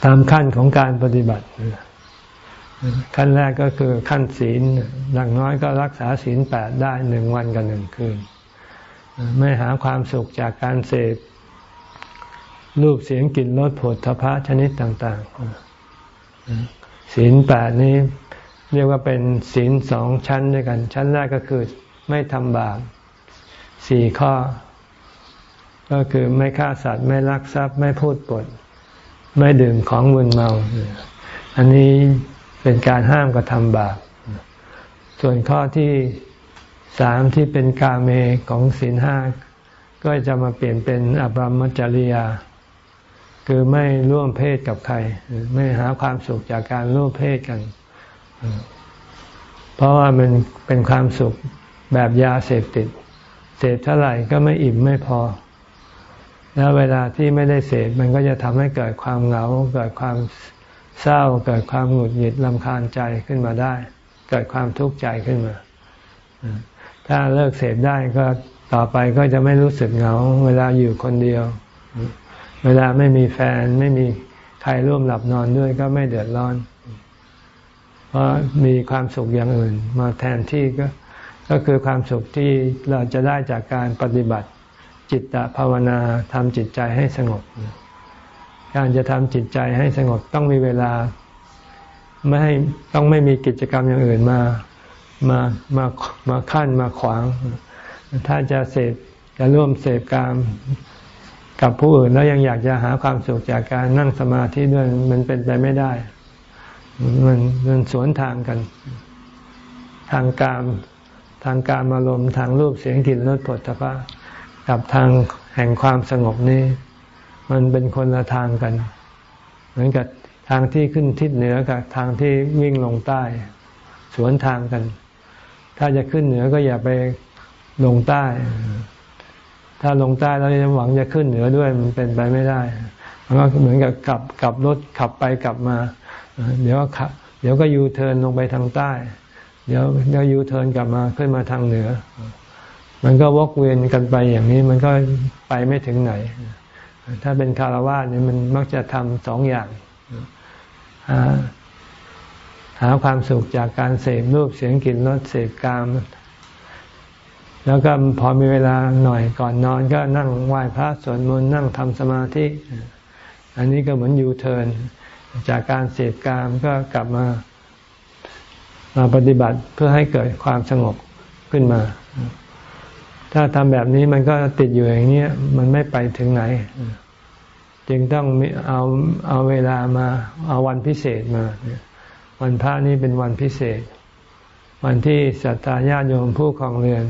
ตามขั้นของการปฏิบัติขั้นแรกก็คือขั้นศีลอย่างน้อยก็รักษาศีลแปดได้หนึ่งวันกับหนึ่งคืน ไม่หาความสุขจากการเสพรูปเสียงกลิ่นรสผลทพะชนิดต่างๆศีลแปดนี้เรียกว่าเป็นศีลสองชั้นด้วยกัน ชั้นแรกก็คือไม่ทำบาปสี่ข้อ ก็คือไม่ฆ่าสัตว์ไม่ลักทรัพย์ไม่พูดปด ไม่ดื่มของมึนเมา อันนี้เป็นการห้ามกระทำบาป ส่วนข้อที่สามที่เป็นกาเมของศีลห้าก็จะมาเปลี่ยนเป็นอบรมจริยา คือไม่ร่วมเพศกับใคร ไม่หาความสุขจากการร่วมเพศกัน เพราะว่ามันเป็นความสุขแบบยาเสพติด เสพเท่าไหร่ก็ไม่อิ่มไม่พอ แล้วเวลาที่ไม่ได้เสพมันก็จะทำให้เกิดความเหงา เกิดความเศร้า เกิดความหงุดหงิดลำคาญใจขึ้นมาได้ เกิดความทุกข์ใจขึ้นมา ถ้าเลิกเสพได้ก็ต่อไปก็จะไม่รู้สึกเหงา เวลาอยู่คนเดียว เวลาไม่มีแฟนไม่มีใครร่วมหลับนอนด้วยก็ไม่เดือดร้อน เพราะมีความสุขอย่างอื่น มาแทนที่ก็ก็คือความสุขที่เราจะได้จากการปฏิบัติ จิตตภาวนาทำจิตใจให้สงบ การจะทำจิตใจให้สงบต้องมีเวลา ไม่ให้ต้องไม่มีกิจกรรมอย่างอื่นมามามามาขั้นมาขวาง ถ้าจะเสพจะร่วมเสพกามกับผู้อื่นแล้วยังอยากจะหาความสุขจากการนั่งสมาธิด้วยมันเป็นไปไม่ได้ มันมันสวนทางกัน ทางกามทางการอารมณ์ทางรูปเสียงกลิ่นรสผลตภะ กับทางแห่งความสงบนี้ มันเป็นคนละทางกัน เหมือนกับทางที่ขึ้นทิศเหนือกับทางที่วิ่งลงใต้ สวนทางกัน ถ้าจะขึ้นเหนือก็อย่าไปลงใต้ ถ้าลงใต้แล้วจะหวังจะขึ้นเหนือด้วยมันเป็นไปไม่ได้มันก็เหมือนกับกลับกลับรถขับไปกลับมา เดี๋ยวขับเดี๋ยวก็ยูเทิร์นลงไปทางใต้ เดี๋ยวเดี๋ยวยูเทิร์นกลับมาขึ้นมาทางเหนือ มันก็วกเวียนกันไปอย่างนี้มันก็ไปไม่ถึงไหน ถ้าเป็นคารวะเนี่ยมันมักจะทำสองอย่างหาหาความสุขจากการเสพรูปเสียงกลิ่นรสเสพกาม แล้วก็พอมีเวลาหน่อยก่อนนอนก็นั่งไหว้พระสวดมนต์นั่งทำสมาธิ อันนี้ก็เหมือนยูเทิร์นจากการเสพกามก็กลับมามาปฏิบัติเพื่อให้เกิดความสงบขึ้นมา ถ้าทำแบบนี้มันก็ติดอยู่อย่างนี้มันไม่ไปถึงไหน จึงต้องเอาเอาเวลามาเอาวันพิเศษมา วันพระนี้เป็นวันพิเศษ วันที่ศรัทธาญาติโยมผู้ของเรือน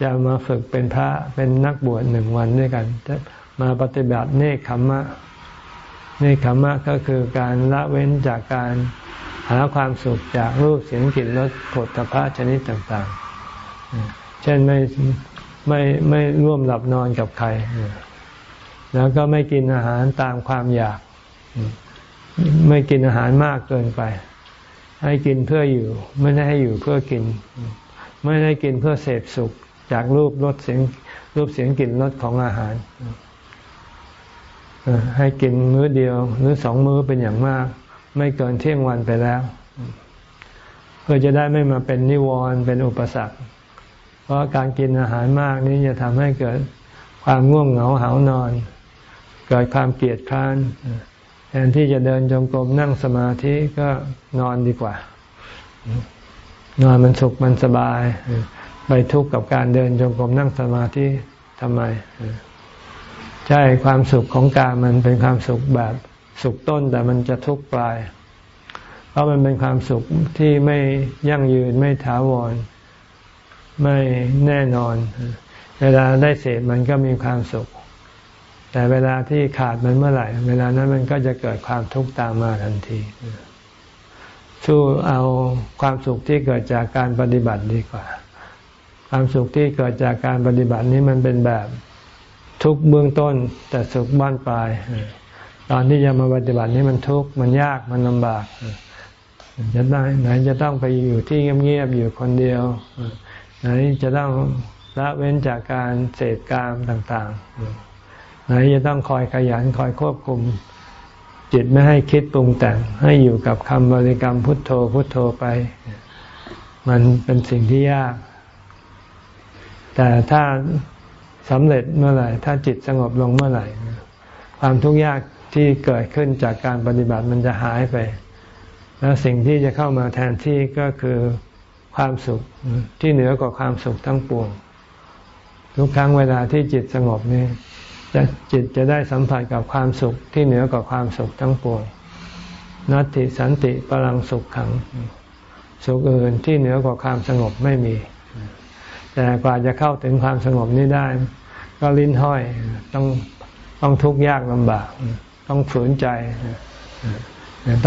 จะมาฝึกเป็นพระเป็นนักบวชหนึ่งวันด้วยกันมาปฏิบัติเนคขมมะเนคขมมะก็คือการละเว้นจากการหาความสุขจากรูปเสียงกลิ่นรสผลตภะชนิดต่าง ๆ เช่นไม่ ไม่ไม่ร่วมหลับนอนกับใคร แล้วก็ไม่กินอาหารตามความอยาก ไม่กินอาหารมากเกินไป ให้กินเพื่ออยู่ ไม่ได้ให้อยู่เพื่อกิน ไม่ได้กินเพื่อเสพสุข จากรูปรสเสียงรูปเสียงกลิ่นรสของอาหาร ให้กินมื้อเดียว หรือสองมื้อเป็นอย่างมาก ไม่เกินเที่ยงวันไปแล้ว เพื่อจะได้ไม่มาเป็นนิวรณ์เป็นอุปสรรค เพราะการกินอาหารมากนี้จะทำให้เกิดความง่วงเหงาหานอน เกิดความเกลียดคร้านแทนที่จะเดินจงกรมนั่งสมาธิก็นอนดีกว่า นอนมันสุขมันสบาย ไปทุกข์กับการเดินจงกรมนั่งสมาธิทำไม ใช่ความสุขของการมันเป็นความสุขแบบสุขต้นแต่มันจะทุกข์ปลาย เพราะมันเป็นความสุขที่ไม่ยั่งยืนไม่ถาวร ไม่แน่นอน เวลาได้เสพมันก็มีความสุข แต่เวลาที่ขาดมันเมื่อไหร่ เวลานั้นมันก็จะเกิดความทุกข์ตามมาทันทีสู้เอาความสุขที่เกิดจากการปฏิบัติดีกว่า ความสุขที่เกิดจากการปฏิบัตินี้มันเป็นแบบทุกเบื้องต้น แต่สุขบ้านปลายตอนที่จะมาปฏิบัตินี้มันทุกข์มันยากมันลำบากจะได้ไหนจะต้องไปอยู่ที่เงียบๆอยู่คนเดียว ไหนจะต้องละเว้นจากการเสพกามต่างๆ ไหนจะต้องคอยขยันคอยควบคุม จิตไม่ให้คิดปรุงแต่งให้อยู่กับคำบริกรรมพุทโธพุทโธไป มันเป็นสิ่งที่ยาก แต่ถ้าสำเร็จเมื่อไหร่ ถ้าจิตสงบลงเมื่อไหร่ ความทุกข์ยากที่เกิดขึ้นจากการปฏิบัติมันจะหายไป แล้วสิ่งที่จะเข้ามาแทนที่ก็คือ ความสุขที่เหนือกว่าความสุขทั้งปวง ทุกครั้งเวลาที่จิตสงบนี่จะจิตจะได้สัมผัสกับความสุขที่เหนือกว่าความสุขทั้งปวง นัตติสันติปรังสุขขัง สุขอื่นที่เหนือกว่าความสงบไม่มี แต่กว่าจะเข้าถึงความสงบนี้ได้ ก็ลิ้นห้อยต้องต้องทุกข์ยากลำบาก ต้องฝืนใจ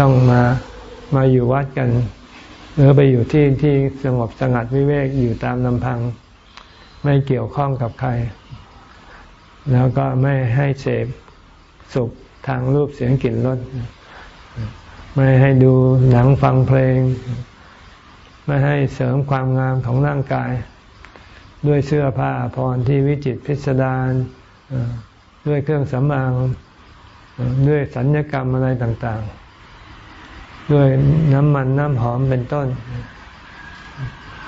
ต้องมามาอยู่วัดกัน หรือไปอยู่ที่ที่สงบสงัดวิเวกอยู่ตามลำพัง ไม่เกี่ยวข้องกับใคร แล้วก็ไม่ให้เสพสุขทางรูปเสียงกลิ่นรสไม่ให้ดูหนังฟังเพลง ไม่ให้เสริมความงามของร่างกาย ด้วยเสื้อผ้าพรที่วิจิตพิสดารด้วยเครื่องสำอางด้วยสัญญกรรมอะไรต่าง ๆ ด้วยน้ำมันน้ำหอมเป็นต้น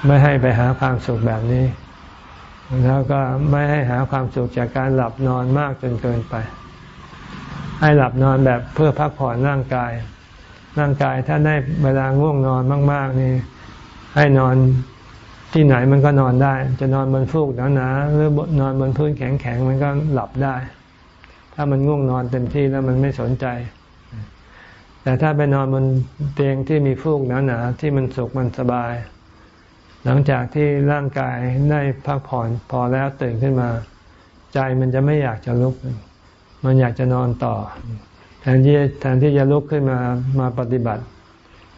ไม่ให้ไปหาความสุขแบบนี้ แล้วก็ไม่ให้หาความสุขจากการหลับนอนมากจนเกินไป ให้หลับนอนแบบเพื่อพักผ่อนร่างกาย ร่างกายถ้าได้เวลาง่วงนอนมาก ๆ นี่ ให้นอนที่ไหนมันก็นอนได้ จะนอนบนฟูกหนาๆหรือนอนบนพื้นแข็งๆมันก็หลับได้ ถ้ามันง่วงนอนเต็มที่แล้วมันไม่สนใจ แต่ถ้าไปนอนบนเตียงที่มีฟูกหนาๆที่มันสุขมันสบาย หลังจากที่ร่างกายได้พักผ่อนพอแล้วตื่นขึ้นมา ใจมันจะไม่อยากจะลุก มันอยากจะนอนต่อ แทนที่แทนที่จะลุกขึ้นมามาปฏิบัติ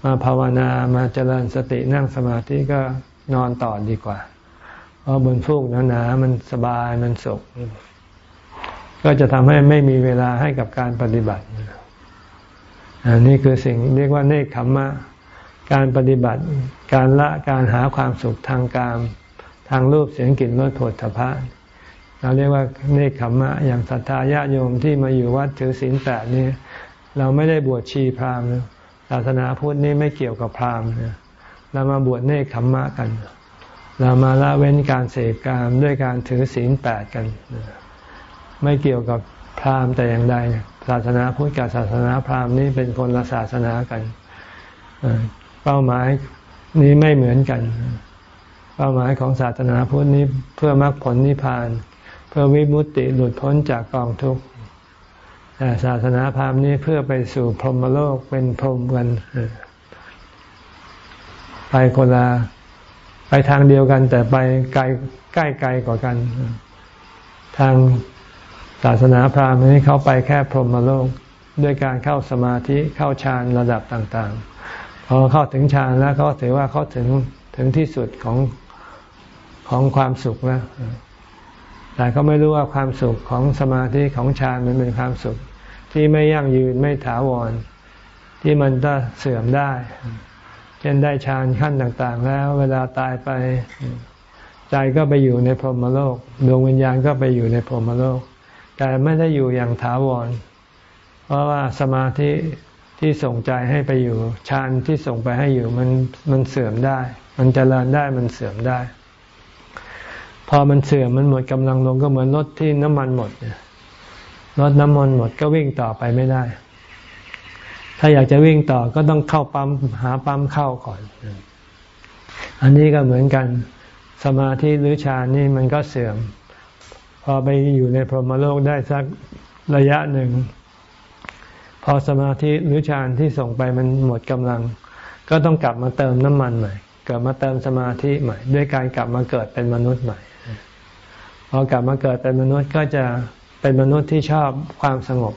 มาภาวนามาเจริญสตินั่งสมาธิก็นอนต่อดีกว่า เพราะบนฟูกหนาๆมันสบายมันสุขก็จะทำให้ไม่มีเวลาให้กับการปฏิบัติ นนี้คือสิ่งเรียกว่าเนคขมมะ การปฏิบัติ การละการหาความสุขทางการทางรูปเสียงกลิ่นรสผลถภะเราเรียกว่าเนคขมมะ อย่างศรัทธาญาโยมที่มาอยู่วัดถือศีลแปดนี้เราไม่ได้บวชชีพราหมณ์ศาสนาพุทธนี่ไม่เกี่ยวกับพราหมณ์เรามาบวชเนคขมมะกัน เรามาละเว้นการเสพกามด้วยการถือศีลแปดกัน ไม่เกี่ยวกับพราหมณ์แต่อย่างใด ศาสนาพุทธกับศาสนาพราหมณ์นี่เป็นคนละศาสนากันเป้าหมายนี้ไม่เหมือนกัน เป้าหมายของศาสนาพุทธนี้เพื่อมรรคผลนิพพาน เพื่อวิมุตติหลุดพ้นจากกองทุกข์แต่ศาสนาพราหมณ์นี้เพื่อไปสู่พรหมโลกเป็นพรหมกันไปคนละไปทางเดียวกัน แต่ไปไกลใกล้ไกลกว่ากัน ทาง ศาสนาพราหมณ์นี้เขาไปแค่พรหมโลกด้วยการเข้าสมาธิเข้าฌานระดับต่างๆ พอเข้าถึงฌานแล้วเขาถือว่าเขาถึงถึงที่สุดของของความสุขแล้วแต่ก็ไม่รู้ว่าความสุขของสมาธิของฌานมันเป็นความสุข ที่ไม่ยั่งยืนไม่ถาวร ที่มันจะเสื่อมได้ เช่นได้ฌานขั้นต่างๆ แล้ว เวลาตายไปใจก็ไปอยู่ในพรหมโลกดวงวิญญาณก็ไปอยู่ในพรหมโลก แต่ไม่ได้อยู่อย่างถาวร เพราะว่าสมาธิที่ส่งใจให้ไปอยู่ฌานที่ส่งไปให้อยู่มันมันเสื่อมได้ มันจเจริญได้มันเสื่อมได้ พอมันเสื่อมมันหมดกำลังลงก็เหมือนรถที่น้ำมันหมดรถน้ำมันหมดก็วิ่งต่อไปไม่ได้ ถ้าอยากจะวิ่งต่อก็ต้องเข้าปั๊มหาปั๊มเข้าก่อน อันนี้ก็เหมือนกัน สมาธิหรือฌานนี่มันก็เสื่อม พอไปอยู่ในพรหมโลกได้สักระยะหนึ่ง พอสมาธิหรือฌานที่ส่งไปมันหมดกำลัง ก็ต้องกลับมาเติมน้ำมันใหม่กลับมาเติมสมาธิใหม่ ด้วยการกลับมาเกิดเป็นมนุษย์ใหม่พอกลับมาเกิดเป็นมนุษย์ก็จะเป็นมนุษย์ที่ชอบความสงบ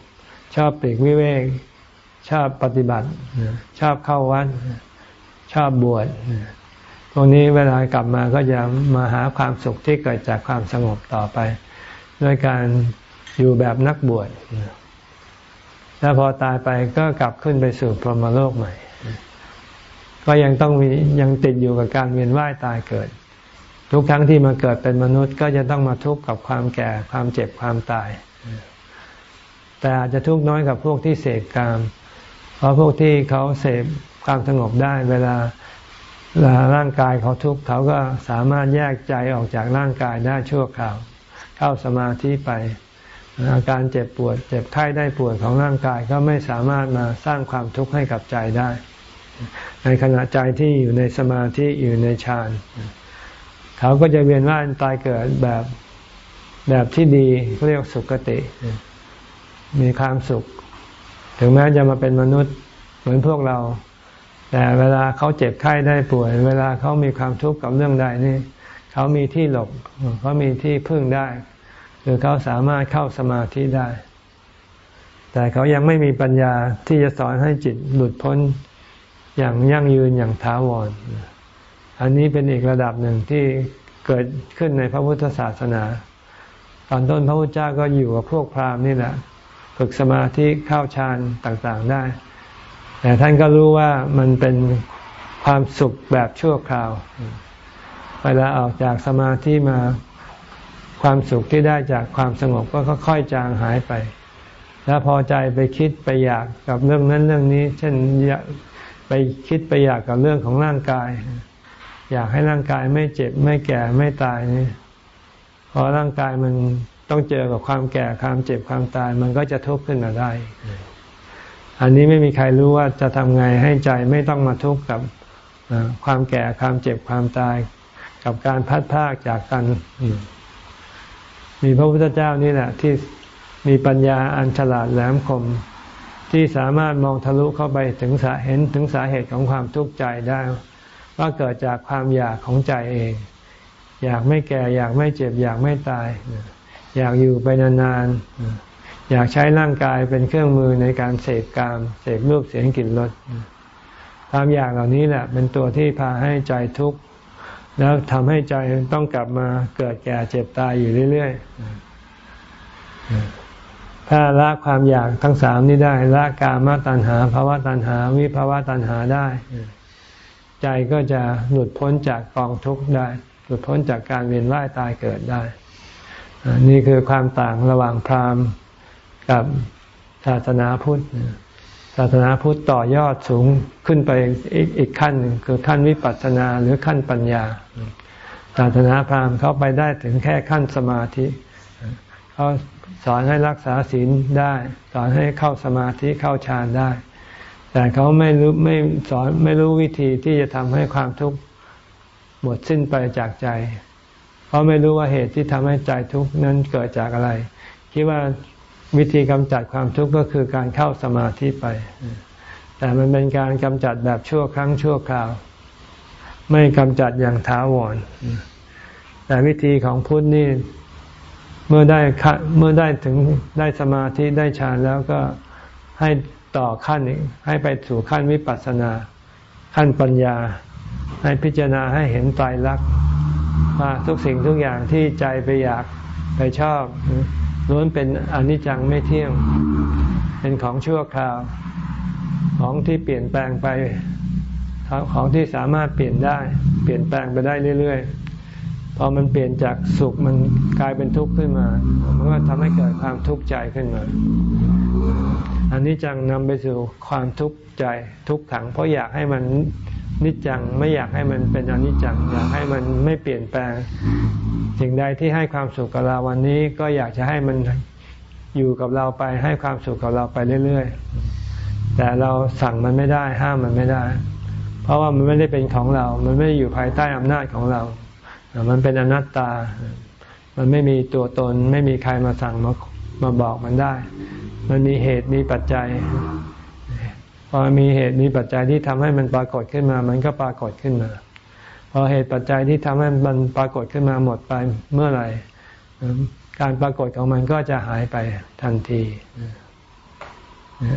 ชอบปลีกวิเวกชอบปฏิบัติ ชอบเข้าวัดชอบบวชตรงนี้เวลากลับมาก็จะมาหาความสุขที่เกิดจากความสงบต่อไป ด้วยการอยู่แบบนักบวชแล้วพอตายไปก็กลับขึ้นไปสู่พรหมโลกใหม่ ก็ยังต้องมียังติดอยู่กับการเวียนว่ายตายเกิด ทุกครั้งที่มาเกิดเป็นมนุษย์ ก็จะต้องมาทุกข์กับความแก่ความเจ็บความตาย แต่อาจจะทุกข์น้อยกับพวกที่เสพกาม เพราะพวกที่เขาเสพความสงบได้เวลาเวลาร่างกายเขาทุกข์เขาก็สามารถแยกใจออกจากร่างกายได้ชั่วคราว เข้าสมาธิไป อาการเจ็บปวด เจ็บไข้ได้ปวดของร่างกายก็ไม่สามารถมาสร้างความทุกข์ให้กับใจได้ ในขณะใจที่อยู่ในสมาธิอยู่ในฌานเขาก็จะเวียนว่ายตายเกิดแบบแบบที่ดีเรียกสุขติ มีความสุข ถึงแม้จะมาเป็นมนุษย์เหมือนพวกเรา แต่เวลาเขาเจ็บไข้ได้ป่วย เวลาเขามีความทุกข์กับเรื่องใดนี่ เขามีที่หลบเขามีที่พึ่งได้ คือเขาสามารถเข้าสมาธิได้ แต่เขายังไม่มีปัญญาที่จะสอนให้จิตหลุดพ้นอย่างยั่งยืนอย่างถาวร อันนี้เป็นอีกระดับหนึ่งที่เกิดขึ้นในพระพุทธศาสนา ตอนต้นพระพุทธเจ้าก็อยู่กับพวกพราหมณ์นี่แหละ ฝึกสมาธิเข้าฌานต่างๆได้ แต่ท่านก็รู้ว่ามันเป็นความสุขแบบชั่วคราว เวลาออกจากสมาธิมาความสุขที่ได้จากความสงบก็ค่อยๆจางหายไป แล้วพอใจไปคิดไปอยากกับเรื่องนั้นเรื่องนี้ เช่นไปคิดไปอยากกับเรื่องของร่างกาย อยากให้ร่างกายไม่เจ็บไม่แก่ไม่ตายนี่พอร่างกายมันต้องเจอกับความแก่ความเจ็บความตาย มันก็จะทุกข์ขึ้นมาได้ อันนี้ไม่มีใครรู้ว่าจะทำไงให้ใจไม่ต้องมาทุกข์กับความแก่ความเจ็บความตาย กับการพัดพากจากกัน มีพระพุทธเจ้านี่แหละที่มีปัญญาอันฉลาดแหลมคม ที่สามารถมองทะลุเข้าไปถึงสาเห็นถึงสาเหตุของความทุกข์ใจได้ ว่าเกิดจากความอยากของใจเอง อยากไม่แก่อยากไม่เจ็บอยากไม่ตาย อยากอยู่ไปนานๆอยากใช้ร่างกายเป็นเครื่องมือในการเสพกาม เสพรูปเสียงกลิ่นรสความอยากเหล่านี้แหละ เป็นตัวที่พาให้ใจทุกข์ แล้วทำให้ใจต้องกลับมาเกิดแก่เจ็บตายอยู่เรื่อยๆ ถ้าละความอยากทั้งสามนี้ได้ ละกามตัณหาภาวะตัณหา วิภาวะตัณหาได้ ใจก็จะหลุดพ้นจากกองทุกข์ได้ หลุดพ้นจากการเวียนว่ายตายเกิดได้ นี่คือความต่างระหว่างพราหมณ์กับศาสนาพุทธ ศาสนาพุทธต่อยอดสูงขึ้นไปอีกอีกขั้นหนึ่งคือขั้นวิปัสสนาหรือขั้นปัญญา ศาสนาพราหมณ์เขาไปได้ถึงแค่ขั้นสมาธิเขาสอนให้รักษาศีลได้ สอนให้เข้าสมาธิเข้าฌานได้ แต่เขาไม่รู้ไม่สอนไม่รู้วิธีที่จะทำให้ความทุกข์หมดสิ้นไปจากใจเขาไม่รู้ว่าเหตุที่ทำให้ใจทุกข์นั้นเกิดจากอะไร คิดว่า วิธีกำจัดความทุกข์ก็คือการเข้าสมาธิไป แต่มันเป็นการกำจัดแบบชั่วครั้งชั่วคราว ไม่กำจัดอย่างท้าวร แต่วิธีของพุทธนี่เมื่อได้เมื่อได้ถึงได้สมาธิได้ฌานแล้วก็ให้ต่อขั้นให้ไปสู่ขั้นวิปัสสนา ขั้นปัญญา ให้พิจารณาให้เห็นไตรลักษณ์ว่าทุกสิ่งทุกอย่างที่ใจไปอยากไปชอบ ล้วนเป็นอนิจจังไม่เที่ยง เป็นของชั่วคราว ของที่เปลี่ยนแปลงไป ของที่สามารถเปลี่ยนได้ เปลี่ยนแปลงไปได้เรื่อยๆ พอมันเปลี่ยนจากสุขมันกลายเป็นทุกข์ขึ้นมา มันก็ทำให้เกิดความทุกข์ใจขึ้นมาอันนี้จังนำไปสู่ความทุกข์ใจทุกขัง เพราะอยากให้มัน นิจจังไม่อยากให้มันเป็นอนิจจังอยากให้มันไม่เปลี่ยนแปลง สิ่งใดที่ให้ความสุขกับเราวันนี้ก็อยากจะให้มันอยู่กับเราไปให้ความสุขกับเราไปเรื่อยๆ แต่เราสั่งมันไม่ได้ห้ามมันไม่ได้ เพราะว่ามันไม่ได้เป็นของเรา มันไม่ได้อยู่ภายใต้อำนาจของเรา มันเป็นอนัตตา มันไม่มีตัวตน ไม่มีใครมาสั่งมามาบอกมันได้ มันมีเหตุมีปัจจัย พอมีเหตุมีปัจจัยที่ทำให้มันปรากฏขึ้นมา มันก็ปรากฏขึ้นมา พอเหตุปัจจัยที่ทำให้มันปรากฏขึ้นมาหมดไปเมื่อไหร่ การปรากฏของมันก็จะหายไปทันที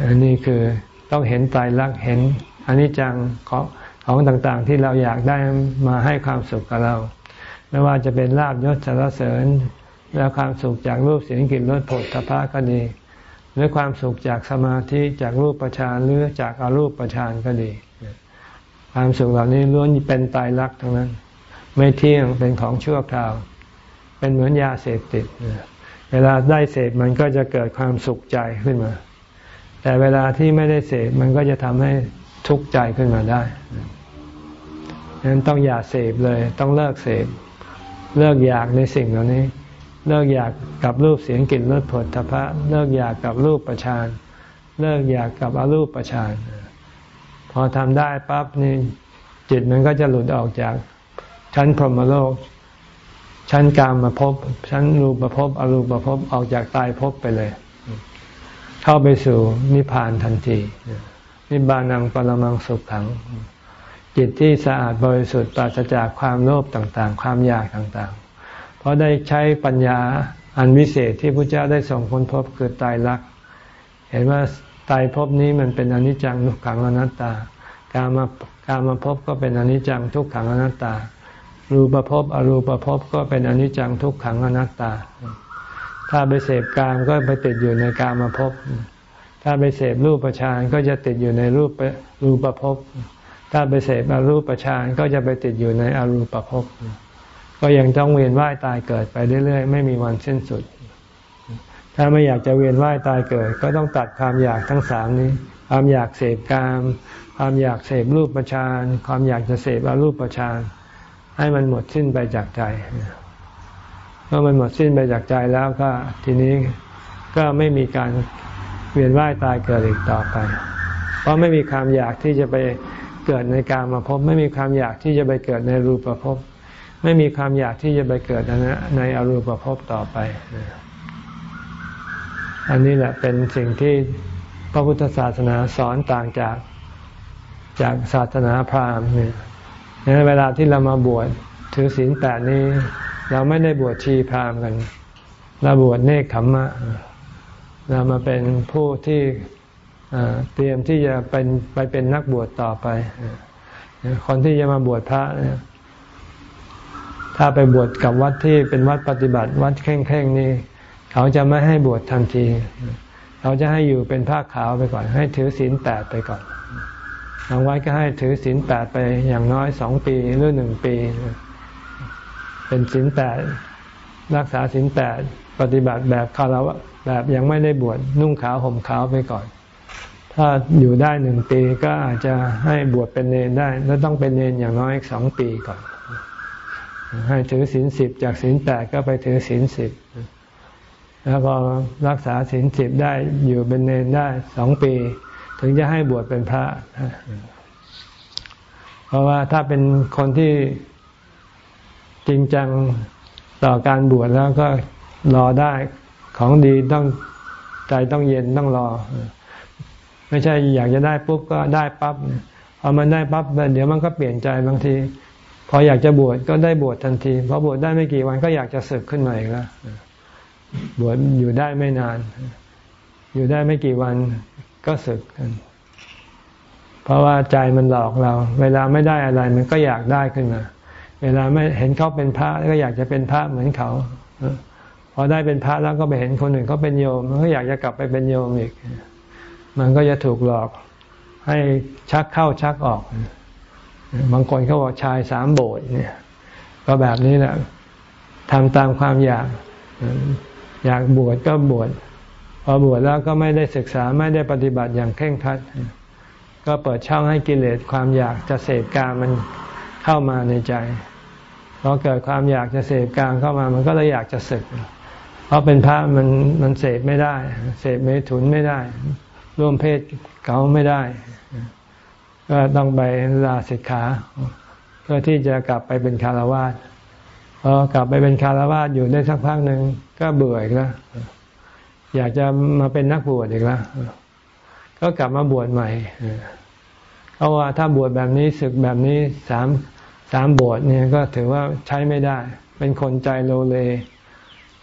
อันนี้คือต้องเห็นไตรลักษณ์เห็นอนิจจังของของต่างๆ ที่เราอยากได้มาให้ความสุขกับเรา ไม่ว่าจะเป็นลาบยศสารเสริญ แล้วความสุขจากรูปเสียงกลิ่นรสผลทพะก็ดี หรือความสุขจากสมาธิจากรูปประชานหรือจากอารูปประชานก็ดี ความสุขเหล่านี้ล้วนเป็นตายรักทั้งนั้น ไม่เที่ยงเป็นของชั่วคราว เป็นเหมือนยาเสพติด เวลาได้เสพมันก็จะเกิดความสุขใจขึ้นมา แต่เวลาที่ไม่ได้เสพมันก็จะทำให้ทุกข์ใจขึ้นมาได้ดังนั้นต้องอย่าเสพเลย ต้องเลิกเสพเลิกอยากในสิ่งเหล่านี้ เลิกอยากกับรูปเสียงกลิ่นรสผลทพะเลิกอยากกับรูปประชานเลิกอยากกับอรูปประชานพอทำได้ปั๊บนี่จิตมันก็จะหลุดออกจากชั้นพรหมโลก ชั้นกามมาพบชั้นรูปภพอรูปภพออกจากตายภพไปเลย เข้าไปสู่นิพพานทันทีนิบานังปรมังสุขขัง จิตที่สะอาดบริสุทธิ์ปราศจากความโลภต่างๆ ความอยากต่างๆ เพราะได้ใช้ปัญญาอันวิเศษที่พระเจ้าได้ส่งค้นพบคือตายรัก เห็นว่าตายภพนี้มันเป็นอนิจจังทุกขังอนัตตา การมาการมาพบก็เป็นอนิจจังทุกขังอนัตตา รูปภพอรูปภพก็เป็นอนิจจังทุกขังอนัตตา ถ้าไปเสพกามก็ไปติดอยู่ในกามาภพถ้าไปเสพรูปประชานก็จะติดอยู่ในรูปรูปภพ ถ้าไปเสพอรูปประชานก็จะไปติดอยู่ในอรูปภพ ก็ยังต้องเวียนว่ายตายเกิดไปเรื่อยๆ ไม่มีวันสิ้นสุด ถ้าไม่อยากจะเวียนว่ายตายเกิด ก็ต้องตัดความอยากทั้งสามนี้ ความอยากเสพกาม ความอยากเสพรูปประชานความอยากจะเสพอรูปประชานให้มันหมดสิ้นไปจากใจเมื่อมันหมดสิ้นไปจากใจแล้วก็ทีนี้ก็ไม่มีการเวียนว่ายตายเกิดอีกต่อไป เพราะไม่มีความอยากที่จะไปเกิดในการมาพบ ไม่มีความอยากที่จะไปเกิดในรูปภพ ไม่มีความอยากที่จะไปเกิดในอรูปภพต่อไป อันนี้แหละเป็นสิ่งที่พระพุทธศาสนาสอนต่างจากจากศาสนาพราหมณ์เนี่ยในเวลาที่เรามาบวชถือศีลแปดนี้ เราไม่ได้บวชชีพราหมณ์กัน เราบวชเนคขมมะ เรามาเป็นผู้ที่เตรียมที่จะเป็นไปเป็นนักบวชต่อไป คนที่จะมาบวชพระ ถ้าไปบวชกับวัดที่เป็นวัดปฏิบัติวัดเข่งๆนี่เขาจะไม่ให้บวชทันที เขาจะให้อยู่เป็นผ้าขาวไปก่อน ให้ถือศีลแปดไปก่อนบางวัดก็ให้ถือศีลแปดไปอย่างน้อยสองปีหรือหนึ่งปี เป็นศีลแปดรักษาศีลแปดปฏิบัติแบบคารวะแบบยังไม่ได้บวชนุ่งขาวห่มขาวไปก่อน ถ้าอยู่ได้หนึ่งปีก็อาจจะให้บวชเป็นเนนได้ แล้วต้องเป็นเนนอย่างน้อยสองปีก่อน ให้ถือศีลสิบจากศีลแปดก็ไปถือศีลสิบแล้วพอรักษาศีลสิบได้อยู่เป็นเนนได้สองปี ถึงจะให้บวชเป็นพระ เพราะว่าถ้าเป็นคนที่จริงจังต่อการบวชแล้วก็รอได้ของดีต้องใจต้องเย็นต้องรอ ไม่ใช่อยากจะได้ปุ๊บก็ได้ปั๊บพอมันได้ปั๊บเดี๋ยวมันก็เปลี่ยนใจบางที พออยากจะบวชก็ได้บวชทันทีพอบวชได้ไม่กี่วันก็อยากจะสึกขึ้นมาอีกแล้วบวชอยู่ได้ไม่นาน อยู่ได้ไม่กี่วันก็สึกกันเพราะว่าใจมันหลอกเรา เวลาไม่ได้อะไรมันก็อยากได้ขึ้นมา เวลาไม่เห็นเขาเป็นพระก็อยากจะเป็นพระเหมือนเขาพอได้เป็นพระแล้วก็ไปเห็นคนอื่นเขาเป็นโยมมันก็อยากจะกลับไปเป็นโยมอีก มันก็จะถูกหลอกให้ชักเข้าชักออก บางคนเขาบอกชายสามโบสถ์เนี่ย ก็แบบนี้แหละทำตามความอยาก อยากบวชก็บวชพอบวชแล้วก็ไม่ได้ศึกษาไม่ได้ปฏิบัติอย่างเคร่งครัด ก็เปิดช่องให้กิเลสความอยากจะเสพกามันเข้ามาในใจพอเกิดความอยากจะเสพกามเข้ามา มันก็เลยอยากจะศึก เพราะเป็นพระมันมันเสพไม่ได้ เสพเมถุนไม่ได้ ร่วมเพศเก่าไม่ได้ ก็ต้องไปลาสิกขา เพื่อที่จะกลับไปเป็นคารวาสพอกลับไปเป็นคารวาสอยู่ได้สักพักหนึ่งก็เบื่ออีกแล้วอยากจะมาเป็นนักบวชอีกแล้วก็กลับมาบวชใหม่เพราะว่าถ้าบวชแบบนี้ศึกแบบนี้สามสามบทเนี่ยก็ถือว่าใช้ไม่ได้ เป็นคนใจโลเล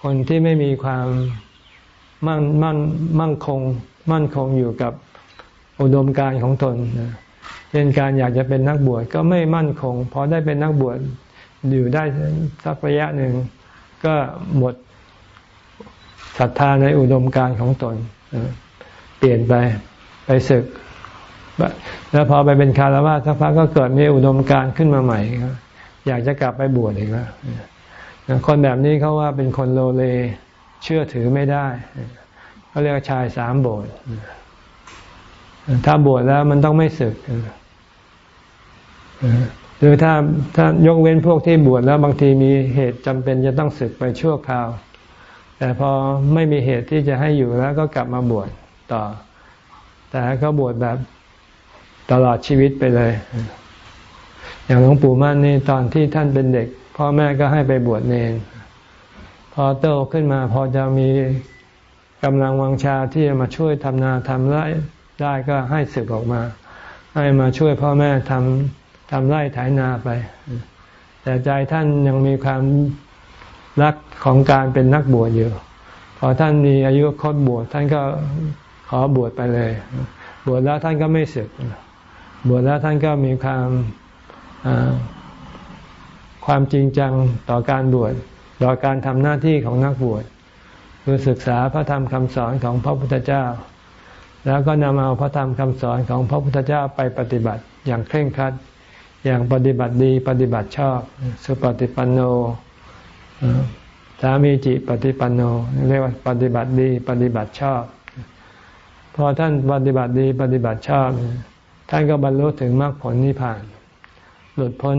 คนที่ไม่มีความมั่นมั่นมั่งคง มั่นคงอยู่กับอุดมการของตน เช่นการอยากจะเป็นนักบวชก็ไม่มั่นคงพอได้เป็นนักบวชอยู่ได้สักระยะหนึ่งก็หมดศรัทธาในอุดมการของตนเปลี่ยนไปไปศึก แล้วพอไปเป็นคารวะสักพักก็เกิดมีอุดมการขึ้นมาใหม่อยากจะกลับไปบวชอีกแล้วคนแบบนี้เขาว่าเป็นคนโลเลเชื่อถือไม่ได้เขาเรียกชายสามโบสถ์ ถ้าบวชแล้วมันต้องไม่สึกหรือถ้าถ้ายกเว้นพวกที่บวชแล้วบางทีมีเหตุจำเป็นจะต้องสึกไปชั่วคราว แต่พอไม่มีเหตุที่จะให้อยู่แล้วก็กลับมาบวชต่อ แต่ก็บวชแบบตลอดชีวิตไปเลย อย่างหลวงปู่มั่นนี่ตอนที่ท่านเป็นเด็ก พ่อแม่ก็ให้ไปบวชเนน พอโตขึ้นมาพอจะมีกำลังวังชาที่จะมาช่วยทำนาทำไร่ ได้ก็ให้สึกออกมา ให้มาช่วยพ่อแม่ทำทำไร่ไถนาไป แต่ใจท่านยังมีความรักของการเป็นนักบวชอยู่ พอท่านมีอายุครบบวชท่านก็ขอบวชไปเลย บวชแล้วท่านก็ไม่สึก บวชแล้วท่านก็มีความความจริงจังต่อการบวชต่อการทำหน้าที่ของนักบวชคือศึกษาพระธรรมคำสอนของพระพุทธเจ้า แล้วก็นำเอาพระธรรมคำสอนของพระพุทธเจ้าไปปฏิบัติอย่างเคร่งครัด อย่างปฏิบัติดีปฏิบัติชอบ สุปฏิปันโนสามีจิปฏิปันโนเรียกว่าปฏิบัติดีปฏิบัติชอบ พอท่านปฏิบัติดีปฏิบัติชอบ ท่านก็บรรลุถึงมรรคผลนิพพาน หลุดพ้น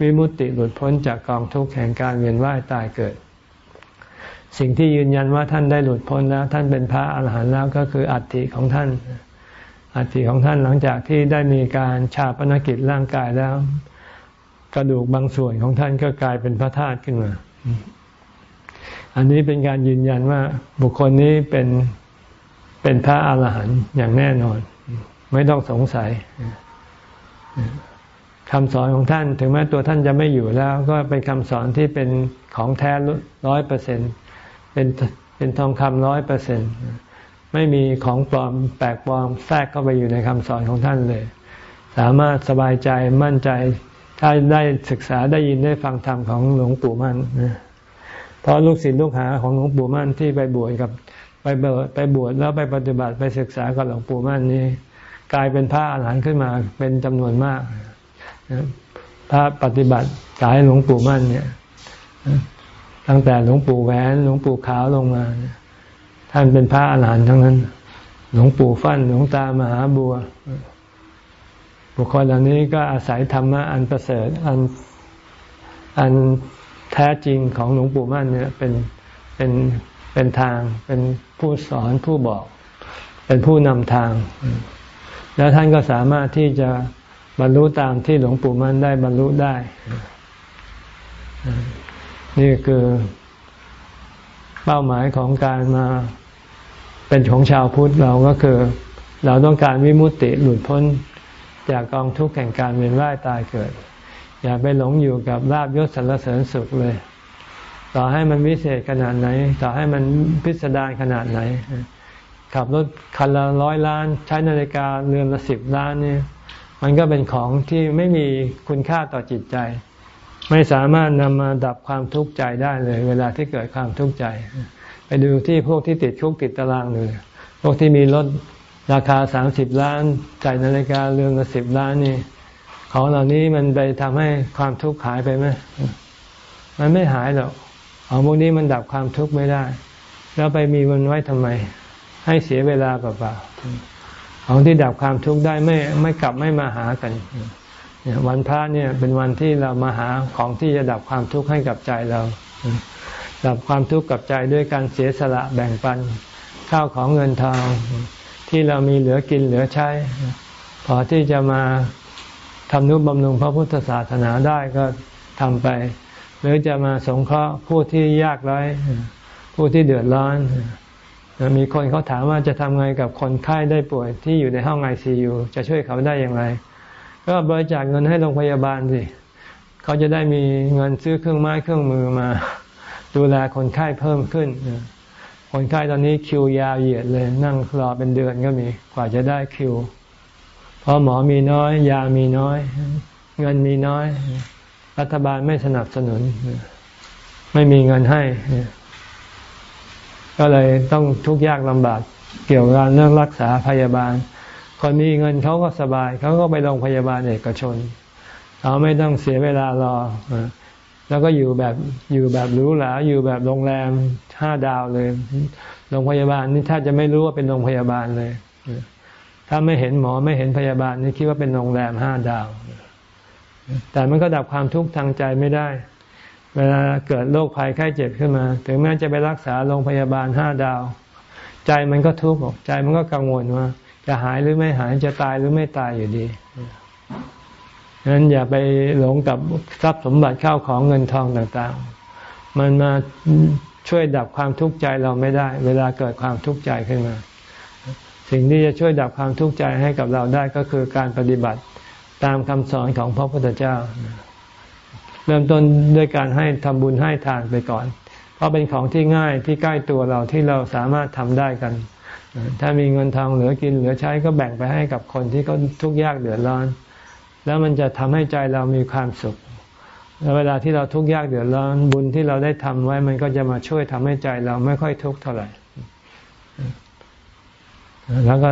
วิมุตติหลุดพ้นจากกองทุกข์แห่งการเวียนว่ายตายเกิด สิ่งที่ยืนยันว่าท่านได้หลุดพ้นแล้ว ท่านเป็นพระอาหารหันต์แล้วก็คืออัฐิของท่าน อัฐิของท่านหลังจากที่ได้มีการชาปนกิจร่างกายแล้ว กระดูกบางส่วนของท่านก็กลายเป็นพระธาตุขึ้นมา อันนี้เป็นการยืนยันว่าบุคคลนี้เป็นเป็นพระอาหารหันต์อย่างแน่นอน ไม่ต้องสงสัยคำสอนของท่าน ถึงแม้ตัวท่านจะไม่อยู่แล้ว ก็เป็นคำสอนที่เป็นของแท้ร้อยเปอร์เซ็นต์ เป็นเป็นทองคำร้อยเปอร์เซ็นไม่มีของปลอมแปลกปลอมแทรกเข้าไปอยู่ในคำสอนของท่านเลย สามารถสบายใจมั่นใจ ถ้าได้ศึกษาได้ยินได้ฟังธรรมของหลวงปู่มั่นเพราะลูกศิษย์ลูกหาของหลวงปู่มั่นที่ไปบวชกับไปเบิดไปบวชแล้วไปปฏิบัติไปศึกษากับหลวงปู่มั่นนี้ กลายเป็นพระอาหารหันต์ขึ้นมาเป็นจำนวนมากพระปฏิบัติสายหลวงปู่มั่นเนี่ย ตั้งแต่หลวงปู่แหวนหลวงปู่ขาวลงมา ท่านเป็นพระอาหารหันต์ทั้งนั้น หลวงปู่ฟั่นหลวงตามหาบัว บุคคลเหล่านี้ก็อาศัยธรรมะอันประเสริฐอันอันแท้จริงของหลวงปู่มั่นเนี่ยเป็นเป็นเป็นทาง เป็นผู้สอนผู้บอก เป็นผู้นำทาง แล้วท่านก็สามารถที่จะบรรลุตามที่หลวงปู่มั่นได้บรรลุได้ นี่คือเป้าหมายของการมาเป็นของชาวพุทธเราก็คือ เราต้องการวิมุตติหลุดพ้นจากกองทุกข์แห่งการเวียนว่ายตายเกิด อย่าไปหลงอยู่กับลาบยศสรรเสริญสุขเลย ต่อให้มันวิเศษขนาดไหน ต่อให้มันพิสดารขนาดไหน ขับรถคันละร้อยล้าน ใช้นาฬิกาเรือนละสิบล้านเนี่ยมันก็เป็นของที่ไม่มีคุณค่าต่อจิตใจ ไม่สามารถนำมาดับความทุกข์ใจได้เลย เวลาที่เกิดความทุกข์ใจ ไปดูที่พวกที่ติดคุกติดตารางเลยพวกที่มีรถราคาสามสิบล้านจ่ายนาฬิกาเรือนละสิบล้านนี่ ของเหล่านี้มันไปทำให้ความทุกข์หายไปไหมมันไม่หายหรอกของพวกนี้มันดับความทุกข์ไม่ได้ แล้วไปมีมันไว้ทำไม ให้เสียเวลาเปล่าๆของที่ดับความทุกข์ได้ไม่ไม่กลับไม่มาหากัน วันพระเนี่ยเป็นวันที่เรามาหาของที่จะดับความทุกข์ให้กับใจเรา ดับความทุกข์กับใจด้วยการเสียสละแบ่งปันข้าวของเงินทองที่เรามีเหลือกินเหลือใช้ พอที่จะมาทำนุบำรุงพระพุทธศาสนาได้ก็ทำไป หรือจะมาสงเคราะห์ผู้ที่ยากไร้ผู้ที่เดือดร้อน มีคนเขาถามว่าจะทำไงกับคนไข้ได้ป่วยที่อยู่ในห้องไอซียูจะช่วยเขาได้อย่างไร ก็บริจาคเงินให้โรงพยาบาลสิเขาจะได้มีเงินซื้อเครื่องไม้เครื่องมือมา ดูแลคนไข้เพิ่มขึ้น คนไข้ตอนนี้คิวยาวเหยียดเลย นั่งรอเป็นเดือนก็มีกว่าจะได้คิว เพราะหมอมีน้อย ยามีน้อย เงินมีน้อย รัฐบาลไม่สนับสนุน ไม่มีเงินให้ ก็เลยต้องทุกข์ยากลำบากเกี่ยวกับเรื่องรักษาพยาบาล คนมีเงินเขาก็สบายเขาก็ไปโรงพยาบาลเอกชนเขาไม่ต้องเสียเวลารอแล้วก็อยู่แบบอยู่แบบรู้หราอยู่แบบโรงแรมห้าดาวเลยโรงพยาบาลนี่ถ้าจะไม่รู้ว่าเป็นโรงพยาบาลเลย ถ้าไม่เห็นหมอไม่เห็นพยาบาลนี่คิดว่าเป็นโรงแรมห้าดาว แต่มันก็ดับความทุกข์ทางใจไม่ได้ เวลาเกิดโรคภัยไข้เจ็บขึ้นมา ถึงแม้จะไปรักษาโรงพยาบาลห้าดาว ใจมันก็ทุกข์ใจมันก็กังวลว่า จะหายหรือไม่หายจะตายหรือไม่ตายอยู่ดีนั้นอย่าไปหลงกับทรัพย์สมบัติข้าวของเงินทองต่างๆ มันมาช่วยดับความทุกข์ใจเราไม่ได้ เวลาเกิดความทุกข์ใจขึ้นมา สิ่งที่จะช่วยดับความทุกข์ใจให้กับเราได้ก็คือการปฏิบัติตามคำสอนของพระพุทธเจ้า เริ่มต้นด้วยการให้ทำบุญให้ทานไปก่อน เพราะเป็นของที่ง่ายที่ใกล้ตัวเราที่เราสามารถทำได้กัน ถ้ามีเงินทองเหลือกินเหลือใช้ก็แบ่งไปให้กับคนที่เขาทุกข์ยากเดือดร้อน แล้วมันจะทำให้ใจเรามีความสุข แล้วเวลาที่เราทุกข์ยากเดือดร้อน บุญที่เราได้ทำไว้มันก็จะมาช่วยทำให้ใจเราไม่ค่อยทุกข์เท่าไหร่ แล้วก็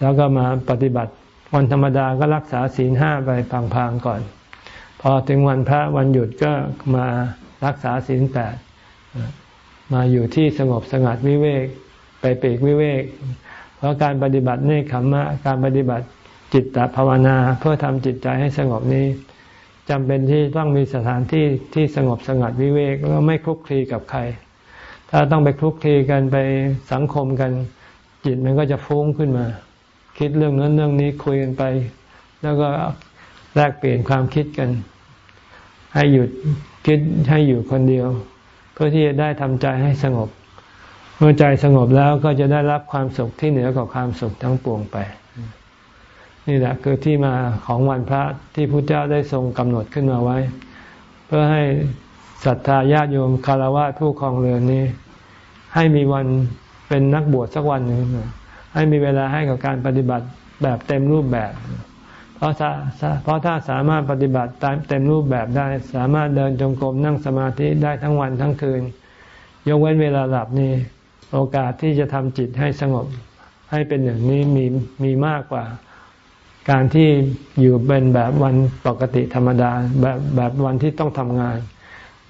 แล้วก็มาปฏิบัติวันธรรมดาก็รักษาศีลห้าไปพังๆก่อน พอถึงวันพระวันหยุดก็มารักษาศีลแปดมาอยู่ที่สงบสงัดวิเวก ไปปีกวิเวก เพราะการปฏิบัติเนคขมมะ การปฏิบัติจิตตภาวนา เพื่อทำจิตใจให้สงบนี้จำเป็นที่ต้องมีสถานที่ที่สงบสงัดวิเวกแล้วไม่คลุกคลีกับใคร ถ้าต้องไปคลุกคลีกันไปสังคมกัน จิตมันก็จะฟุ้งขึ้นมา คิดเรื่องนั้นเรื่องนี้คุยกันไป แล้วก็แลกเปลี่ยนความคิดกัน ให้หยุดคิดให้อยู่คนเดียว เพื่อที่จะได้ทำใจให้สงบ เมื่อใจสงบแล้วก็จะได้รับความสุขที่เหนือกว่าความสุขทั้งปวงไป นี่แหละคือที่มาของวันพระที่พระเจ้าได้ทรงกำหนดขึ้นมาไว้ เพื่อให้ศรัทธาญาติโยมคารวะผู้ครองเรือนนี้ ให้มีวันเป็นนักบวชสักวันหนึ่งให้มีเวลาให้กับการปฏิบัติแบบเต็มรูปแบบ เพราะถ้าเพราะถ้าสามารถปฏิบัติตามเต็มรูปแบบได้ สามารถเดินจงกรมนั่งสมาธิได้ทั้งวันทั้งคืน ยกเว้นเวลาหลับนี่ โอกาสที่จะทำจิตให้สงบให้เป็นอย่างนี้มีมีมากกว่า การที่อยู่เป็นแบบวันปกติธรรมดา แบบแบบวันที่ต้องทำงาน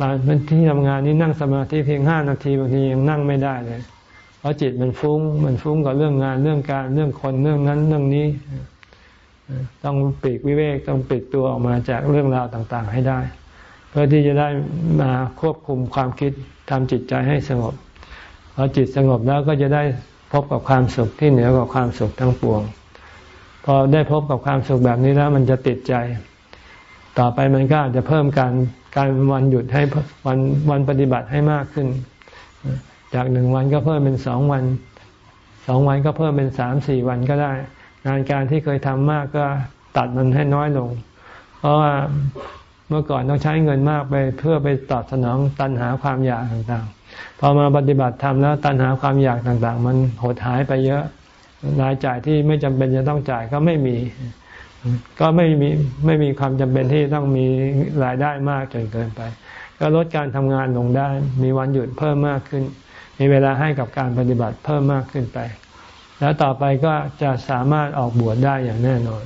บางที่ทำงานนี้นั่งสมาธิเพียงห้านาทีบางทียังนั่งไม่ได้เลยเพราะจิตมันฟุ้ง มันฟุ้งกับเรื่องงานเรื่องการเรื่องคนเรื่องนั้นเรื่องนี้ ต้องปีกวิเวกต้องปิดตัวออกมาจากเรื่องราวต่างๆ ให้ได้ เพื่อที่จะได้มาควบคุมความคิดทำจิตใจให้สงบ อจิตสงบแล้วก็จะได้พบกับความสุขที่เหนือกว่าความสุขทั้งปวง พอได้พบกับความสุขแบบนี้แล้วมันจะติดใจ ต่อไปมันก็อาจจะเพิ่มการการวันหยุดให้วันวันปฏิบัติให้มากขึ้น จากหนึ่งวันก็เพิ่มเป็นสองวันสองวันก็เพิ่มเป็นสามสี่วันก็ได้ งานการที่เคยทำมากก็ตัดมันให้น้อยลง เพราะว่าเมื่อก่อนต้องใช้เงินมากไปเพื่อไปตอบสนองตันหาความอยากต่างๆ พอมาปฏิบัติธรรมแล้วตันหาความอยากต่างๆ มันหดหายไปเยอะรายจ่ายที่ไม่จำเป็นจะต้องจ่ายก็ไม่มี ก็ไม่มีไม่มีความจำเป็นที่ต้องมีรายได้มากจนเกินไป ก็ลดการทำงานลงได้ มีวันหยุดเพิ่มมากขึ้น มีเวลาให้กับการปฏิบัติเพิ่มมากขึ้นไป แล้วต่อไปก็จะสามารถออกบวชได้อย่างแน่นอน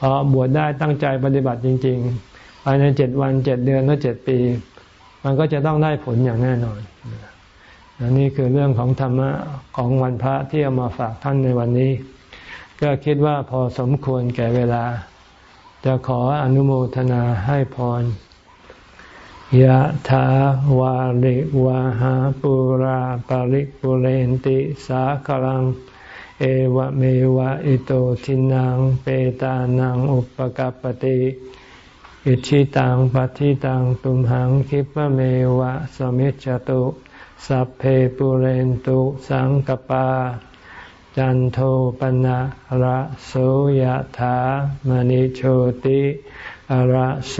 พอบวชได้ตั้งใจปฏิบัติจริง ๆ ภายในเจ็ดวันเจ็ดเดือนหรือเจ็ดปี มันก็จะต้องได้ผลอย่างแน่นอนนนี่คือเรื่องของธรรมะของวันพระที่เอามาฝากท่านในวันนี้ ก็คิดว่าพอสมควรแก่เวลา จะขออนุโมทนาให้พรยะถาวาริวาหาปุราปาริปุเรนติสาคลัง เอวเมวะอิโตทินังเปตานังอุปกปติ อิชิตังปฏิตังตุมหังคิปะเมวะสมิจจตุสัพเพปุเรนตุสังกปา จันโทปนะระโสยธามณิโชติระโส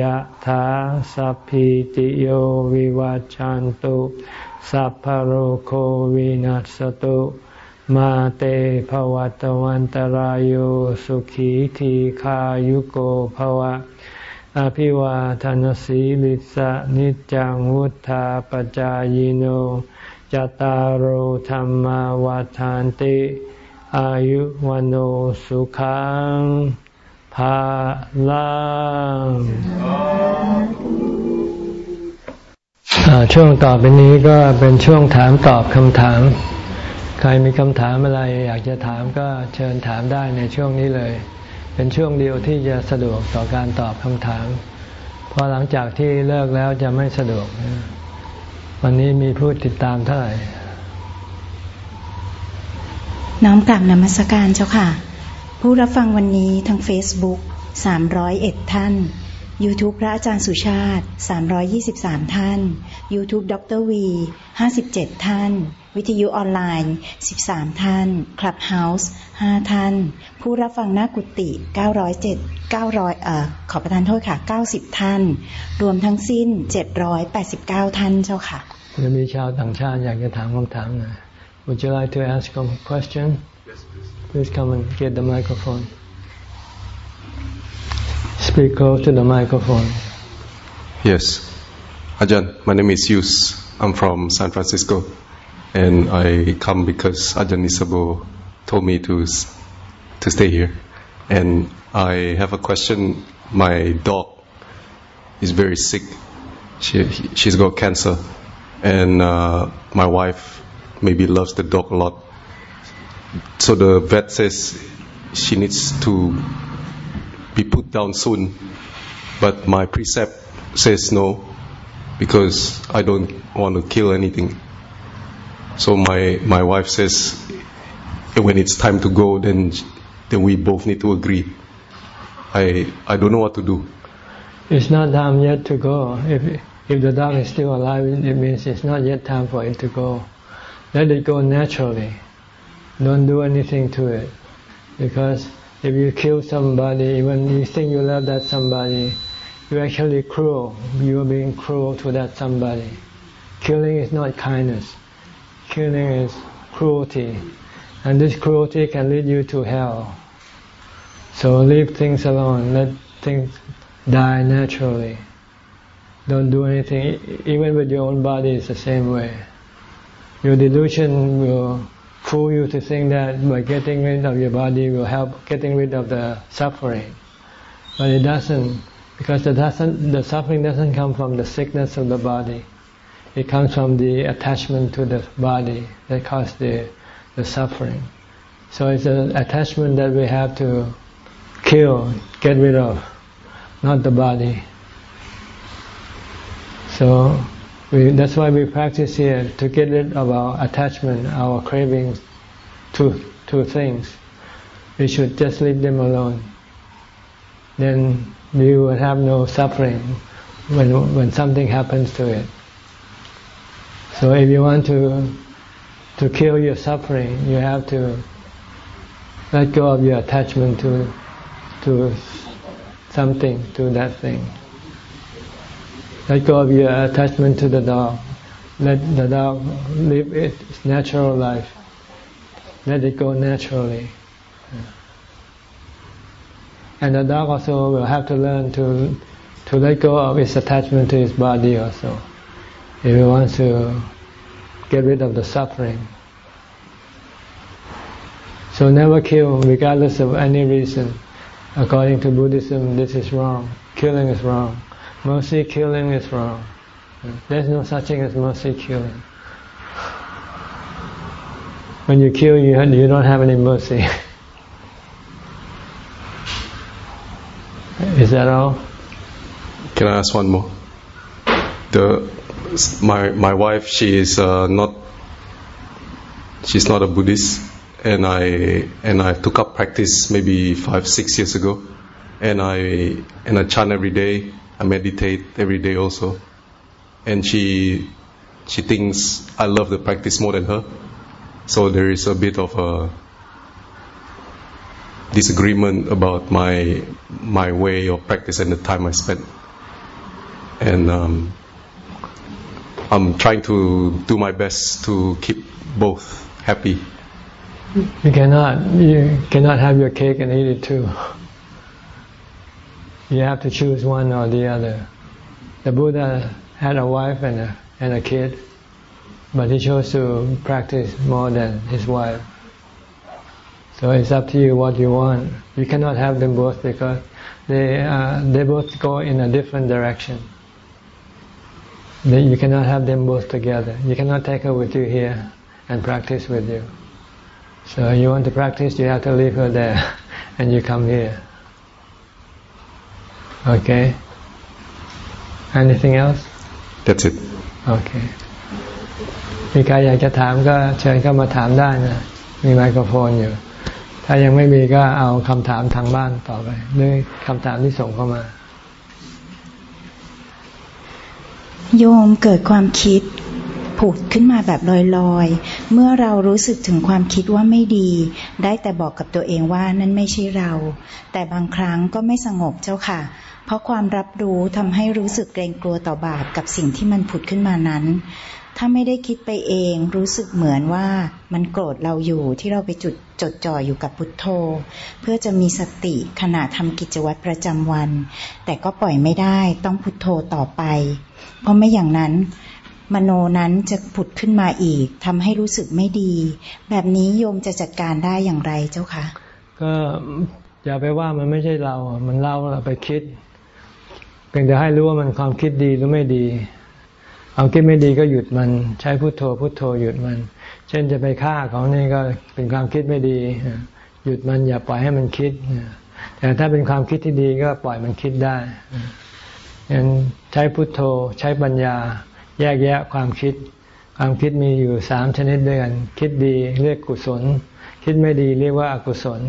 ยธาสัพพิติโยวิวัจจันตุสัพพโรโควินัสตุ มาเตภวัตวันตารโยสุขีทีขายุโกภวะ อภิวาทานสีลิสะนิจังวุธาปจายโนจตารโธรรมวาทานติ อายุวันโอสุขังภาลังช่วงต่อไปนี้ก็เป็นช่วงถามตอบคำถาม ใครมีคำถามอะไรอยากจะถามก็เชิญถามได้ในช่วงนี้เลย เป็นช่วงเดียวที่จะสะดวกต่อการตอบคำถาม เพราะหลังจากที่เลิกแล้วจะไม่สะดวก วันนี้มีผู้ติดตามเท่าไหร่ น้อมกลับนมัสการเจ้าค่ะ ผู้รับฟังวันนี้ทาง Facebook 301 ท่าน YouTube พระอาจารย์สุชาติ 323 ท่าน YouTube ดรวี 57 ท่าน วิทยุออนไลน์ 13 ท่าน Clubhouse 5ท่าน ผู้รับฟังหน้ากุฏิ907 900เอ่อขอประทานโทษค่ะ 90 ท่าน รวมทั้งสิ้น 789 ท่านเจ้าค่ะจะมีชาวต่างชาติอยากจะถามคำถามหน่อย Would you like to ask a question? Yes, please. Please come and get the microphone. Speak close to the microphone. Yes. Ajahn, my name is Yus. I'm from San Francisco. And I come because Ajahn Nisabo told me to, to stay here. And I have a question. My dog is very sick. She, she's got cancer and uh, my wife maybe loves the dog a lot. So the vet says she needs to be put down soon, but my precept says no because I don't want to kill anything. So my my wife says when it's time to go, then then we both need to agree. I I don't know what to do. It's not time yet to go. If if the dog is still alive, it means it's not yet time for it to go. Let it go naturally. Don't do anything to it. Because if you kill somebody, when you think you love that somebody, you're actually cruel. You are being cruel to that somebody. Killing is not kindness. Killing is cruelty. And this cruelty can lead you to hell. So leave things alone. Let things die naturally. Don't do anything. Even with your own body, it's the same way. Your delusion will fool you to think that by getting rid of your body will help getting rid of the suffering. But it doesn't, because the, doesn't, the suffering doesn't come from the sickness of the body. It comes from the attachment to the body that causes the, the suffering. So it's an attachment that we have to kill, get rid of, not the body. So we, that's why we practice here to get rid of our attachment, our cravings to to things. We should just leave them alone. Then we will have no suffering when when something happens to it. So if you want to to kill your suffering, you have to let go of your attachment to to something, to that thing. Let go of your attachment to the dog. Let the dog live its natural life. Let it go naturally. And the dog also will have to learn to to let go of its attachment to its body also. If it wants to get rid of the suffering. So never kill regardless of any reason. According to Buddhism, this is wrong. Killing is wrong. Mercy killing is wrong. There's no such thing as mercy killing. When you kill, you you don't have any mercy. is that all? Can I ask one more? The my my wife, she is uh, not she's not a Buddhist, and I and I took up practice maybe five six years ago, and I and I chant every day I meditate every day also. And she she thinks I love the practice more than her. So there is a bit of a disagreement about my my way of practice and the time I spend. And um, I'm trying to do my best to keep both happy. You cannot you cannot have your cake and eat it too. You have to choose one or the other. The Buddha had a wife and a, and a kid, but he chose to practice more than his wife. So it's up to you what you want. You cannot have them both because they uh, they both go in a different direction. They, you cannot have them both together. You cannot take her with you here and practice with you. So you want to practice, you have to leave her there, and you come here. Okay. Anything else? That's it. Okay. มีใครอยากจะถามก็เชิญเข้ามาถามได้นะ มีไมโครโฟนอยู่ ถ้ายังไม่มีก็เอาคำถามทางบ้านต่อไปหรือคำถามที่ส่งเข้ามา โยมเกิดความคิดผุดขึ้นมาแบบลอยๆ เมื่อเรารู้สึกถึงความคิดว่าไม่ดี ได้แต่บอกกับตัวเองว่านั่นไม่ใช่เรา แต่บางครั้งก็ไม่สงบเจ้าค่ะ เพราะความรับรู้ทำให้รู้สึกเกรงกลัวต่อบาปกับสิ่งที่มันผุดขึ้นมานั้น ถ้าไม่ได้คิดไปเองรู้สึกเหมือนว่ามันโกรธเราอยู่ที่เราไปจุดจดจ่ออยู่กับพุทโธ เพื่อจะมีสติขณะทำกิจวัตรประจำวัน แต่ก็ปล่อยไม่ได้ต้องพุทโธต่อไป เพราะไม่อย่างนั้น มโนนั้นจะผุดขึ้นมาอีกทำให้รู้สึกไม่ดี แบบนี้โยมจะจัดการได้อย่างไรเจ้าคะก็อย่าไปว่ามันไม่ใช่เรา มันเราเราไปคิดเพียงแต่ให้รู้ว่ามันความคิดดีหรือไม่ดี ควาคิดไม่ดีก็หยุดมันใช้พุโทโธพุโทโธหยุดมัน เช่นจะไปฆ่าเขานี่ก็เป็นความคิดไม่ดี หยุดมันอย่าปล่อยให้มันคิด แต่ถ้าเป็นความคิดที่ดีก็ปล่อยมันคิดได้ยันใช้พุทโธใช้ปัญญาแยกแยะความคิด ความคิดมีอยู่สามชนิดด้วยกัน คิดดีเรียกกุศล คิดไม่ดีเรียกว่าอกุศล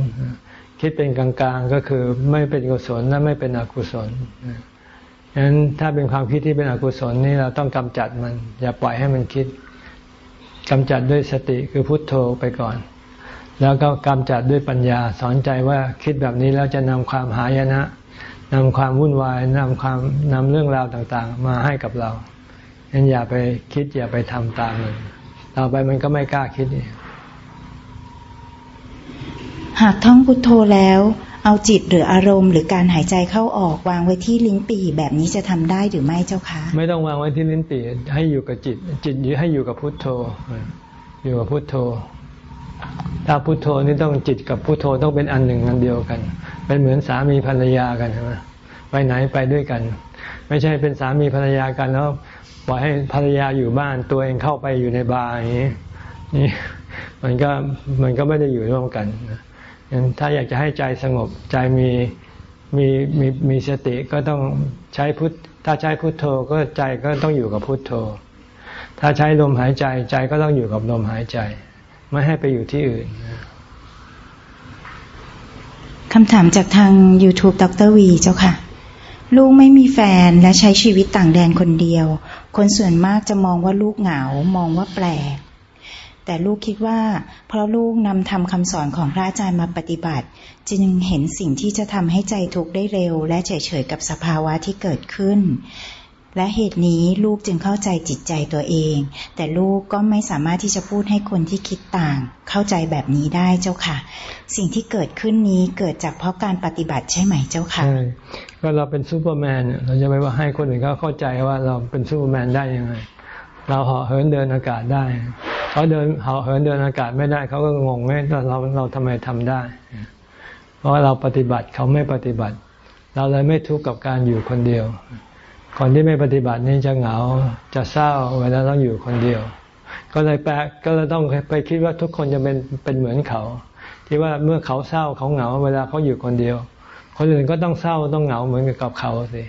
คิดเป็นกลางๆก็คือไม่เป็นกุศลและไม่เป็นอกุศล ฉะนั้นถ้าเป็นความคิดที่เป็นอกุศลนี่เราต้องกำจัดมัน อย่าปล่อยให้มันคิดกำจัดด้วยสติคือพุทโธไปก่อน แล้วก็กำจัดด้วยปัญญา สอนใจว่าคิดแบบนี้แล้วจะนำความหายนะนำความวุ่นวายนำความนำเรื่องราวต่างๆ มาให้กับเรางั้นอย่าไปคิดอย่าไปทำตามมันต่อไปมันก็ไม่กล้าคิดหากท่องพุทโธแล้วเอาจิตหรืออารมณ์หรือการหายใจเข้าออกวางไว้ที่ลิ้นปี่แบบนี้จะทำได้หรือไม่เจ้าคะไม่ต้องวางไว้ที่ลิ้นปี่ให้อยู่กับจิต จิตยให้อยู่กับพุทโธ อยู่กับพุทโธ ถ้าพุทโธนี่ต้องจิตกับพุทโธต้องเป็นอันหนึ่งอันเดียวกัน เป็นเหมือนสามีภรรยากันใช่ไหมไปไหนไปด้วยกัน ไม่ใช่เป็นสามีภรรยากันแล้วปล่อยให้ภรรยาอยู่บ้านตัวเองเข้าไปอยู่ในบาร์อย่างนี้นี่มันก็มันก็ไม่ได้อยู่ร่วมกัน งั้นถ้าอยากจะให้ใจสงบใจมีมีมีมีสติก็ต้องใช้พุทถ้าใช้พุทโธก็ใจก็ต้องอยู่กับพุทโธ ถ้าใช้ลมหายใจใจก็ต้องอยู่กับลมหายใจ ไม่ให้ไปอยู่ที่อื่นคำถามจากทาง YouTube ดรวีเจ้าค่ะ ลูกไม่มีแฟนและใช้ชีวิตต่างแดนคนเดียว คนส่วนมากจะมองว่าลูกเหงา มองว่าแปลก แต่ลูกคิดว่า เพราะลูกนำทำคำสอนของพระอาจารย์มาปฏิบัติ จึงเห็นสิ่งที่จะทำให้ใจทุกข์ได้เร็ว และเฉยๆกับสภาวะที่เกิดขึ้น และเหตุนี้ลูกจึงเข้าใจจิตใจตัวเอง แต่ลูกก็ไม่สามารถที่จะพูดให้คนที่คิดต่าง เข้าใจแบบนี้ได้เจ้าค่ะ สิ่งที่เกิดขึ้นนี้เกิดจากเพราะการปฏิบัติใช่ไหมเจ้าค่ะใช่ก็เราเป็นซูเปอร์แมนเราจะไม่ว่าให้คนอื่นเขาเข้าใจว่าเราเป็นซูเปอร์แมนได้ยังไง เราเหาะเหินเดินอากาศได้เขาเดินเหาะเหินเดินอากาศไม่ได้เขาก็งงไงเราเราทำไมทำได้ เพราะเราปฏิบัติเขาไม่ปฏิบัติ เราเลยไม่ทุกข์กับการอยู่คนเดียว คนที่ไม่ปฏิบัตินี่จะเหงาจะเศร้าเวลาต้องอยู่คนเดียว ก็เลยแปลก็เลยต้องไปคิดว่าทุกคนจะเป็นเป็นเหมือนเขาที่ว่าเมื่อเขาเศร้าเขาเหงาเวลาเขาอยู่คนเดียว คนอื่นก็ต้องเศร้าต้องเหงาเหมือนกับเขาสิ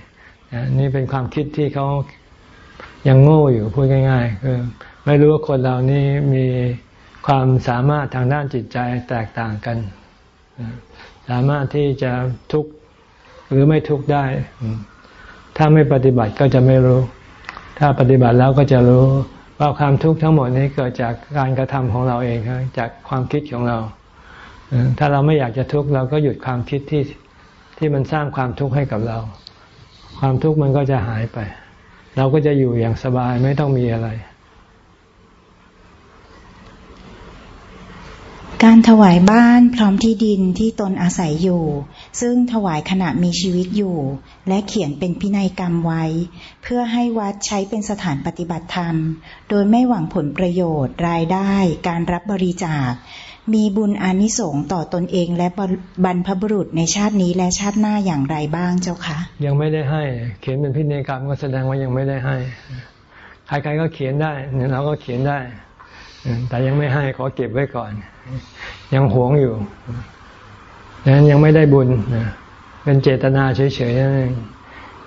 นี่เป็นความคิดที่เขา ยังโง่อยู่พูดง่าย ๆ คือ ไม่รู้ว่าคนเรานี้มีความสามารถทางด้านจิตใจแตกต่างกัน สามารถที่จะทุกข์หรือไม่ทุกข์ได้ ถ้าไม่ปฏิบัติก็จะไม่รู้ ถ้าปฏิบัติแล้วก็จะรู้ว่าความทุกข์ทั้งหมดนี้เกิดจากการกระทำของเราเองจากความคิดของเรา ถ้าเราไม่อยากจะทุกข์เราก็หยุดความคิดที่ที่มันสร้างความทุกข์ให้กับเรา ความทุกข์มันก็จะหายไป เราก็จะอยู่อย่างสบายไม่ต้องมีอะไร การถวายบ้านพร้อมที่ดินที่ตนอาศัยอยู่ ซึ่งถวายขณะมีชีวิตอยู่ และเขียนเป็นพินัยกรรมไว้ เพื่อให้วัดใช้เป็นสถานปฏิบัติธรรม โดยไม่หวังผลประโยชน์รายได้ การรับบริจาค มีบุญอานิสงส์ต่อตนเองและบรรพบุรุษในชาตินี้และชาติหน้าอย่างไรบ้างเจ้าคะยังไม่ได้ให้ เขียนเป็นพินัยกรรมก็แสดงว่ายังไม่ได้ให้ ใครๆก็เขียนได้เนี่ยเราก็เขียนได้ แต่ยังไม่ให้ขอเก็บไว้ก่อน ยังหวงอยู่นั้นยังไม่ได้บุญเป็นเจตนาเฉยๆนั่นเอง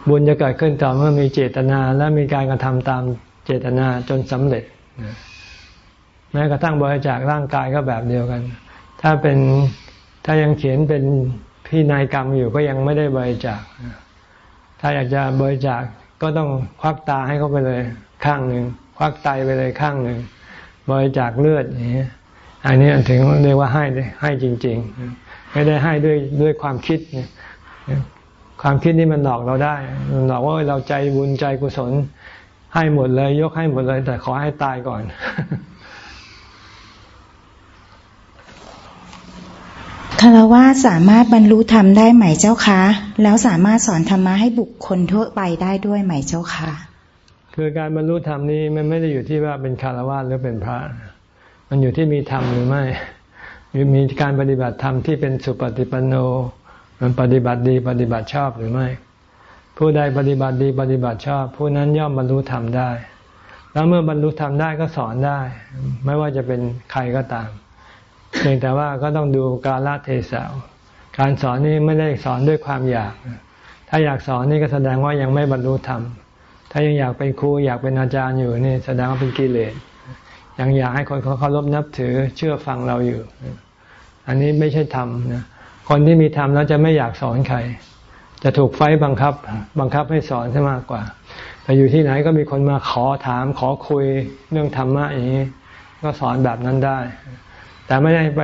บุญจะเกิดขึ้นต่อเมื่อมีเจตนาและมีการกระทำตามเจตนาจนสำเร็จ แม้กระทั่งบริจาคร่างกายก็แบบเดียวกัน ถ้าเป็นถ้ายังเขียนเป็นพี่นายกรรมอยู่ก็ยังไม่ได้บริจาค ถ้าอยากจะบริจาคก็ต้องควักตาให้เขาไปเลยข้างหนึ่งควักไตไปเลยข้างหนึ่งบริจาคเลือดอย่างนี้อันนี้ถึงเรียกว่าให้ให้จริง ๆ ไม่ได้ให้ด้วยด้วยความคิดความคิดนี่มันหลอกเราได้มันหลอกว่าเราใจบุญใจกุศลให้หมดเลย ยกให้หมดเลย แต่ขอให้ตายก่อน คารวะสามารถบรรลุธรรมได้ไหมเจ้าคะ แล้วสามารถสอนธรรมะให้บุคคลทั่วไปได้ด้วยไหมเจ้าคะคือการบรรลุธรรมนี้มันไม่ได้อยู่ที่ว่าเป็นคารวะหรือเป็นพระ มันอยู่ที่มีธรรมหรือไม่มีการปฏิบัติธรรมที่เป็นสุปฏิปันโน มันปฏิบัติดีปฏิบัติชอบหรือไม่ ผู้ใดปฏิบัติดีปฏิบัติชอบ ผู้นั้นย่อมบรรลุธรรมได้ แล้วเมื่อบรรลุธรรมได้ก็สอนได้ ไม่ว่าจะเป็นใครก็ตาม เพียงแต่ว่าก็ต้องดูกาลเทศะการสอนนี้ไม่ได้สอนด้วยความอยาก ถ้าอยากสอนนี่ก็แสดงว่ายังไม่บรรลุธรรม ถ้ายังอยากเป็นครูอยากเป็นอาจารย์อยู่นี่แสดงว่าเป็นกิเลส ยังอยากให้คนเขาเคารพนับถือเชื่อฟังเราอยู่ อันนี้ไม่ใช่ธรรมนะ คนที่มีธรรมแล้วจะไม่อยากสอนใคร จะถูกไฟบังคับ บังคับให้สอนซะมากกว่า แต่อยู่ที่ไหนก็มีคนมาขอถามขอคุยเรื่องธรรมะอย่างนี้ ก็สอนแบบนั้นได้ แต่ไม่ได้ไป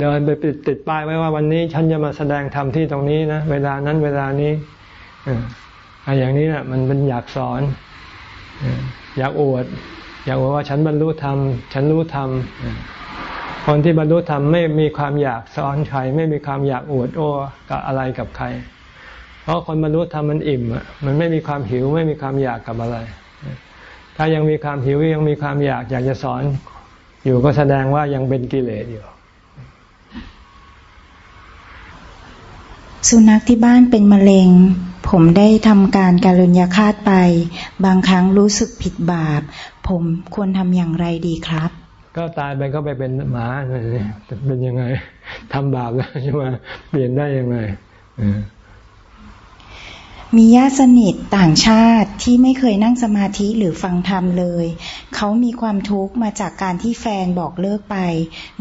เดินไปติดติดป้ายไว้ว่าวันนี้ฉันจะมาแสดงธรรมที่ตรงนี้นะเวลานั้นเวลานี้ออย่างนี้นะมันเป็นอยากสอน อยากอวด อยากว่าฉันบรรลุธรรม ฉันรู้ธรรม คนที่บรรลุธรรมไม่มีความอยากสอนใคร ไม่มีความอยากอวดโอ้กับอะไรกับใคร เพราะคนบรรลุธรรมมันอิ่มอะมันไม่มีความหิว ไม่มีความอยากกับอะไร ถ้ายังมีความหิวยังมีความอยากอยากจะสอน อยู่ก็แสดงว่ายังเป็นกิเลสอยู่ สุนัขที่บ้านเป็นมะเร็ง ผมได้ทำการการุญยาฆาตไป บางครั้งรู้สึกผิดบาป ผมควรทำอย่างไรดีครับ ก็ตายไปก็ไปเป็นหมาเลยเป็นยังไงทำบาปแล้วใช่ไหมเปลี่ยนได้ยังไงเออ มีญาติสนิทต่างชาติที่ไม่เคยนั่งสมาธิหรือฟังธรรมเลย เขามีความทุกข์มาจากการที่แฟนบอกเลิกไป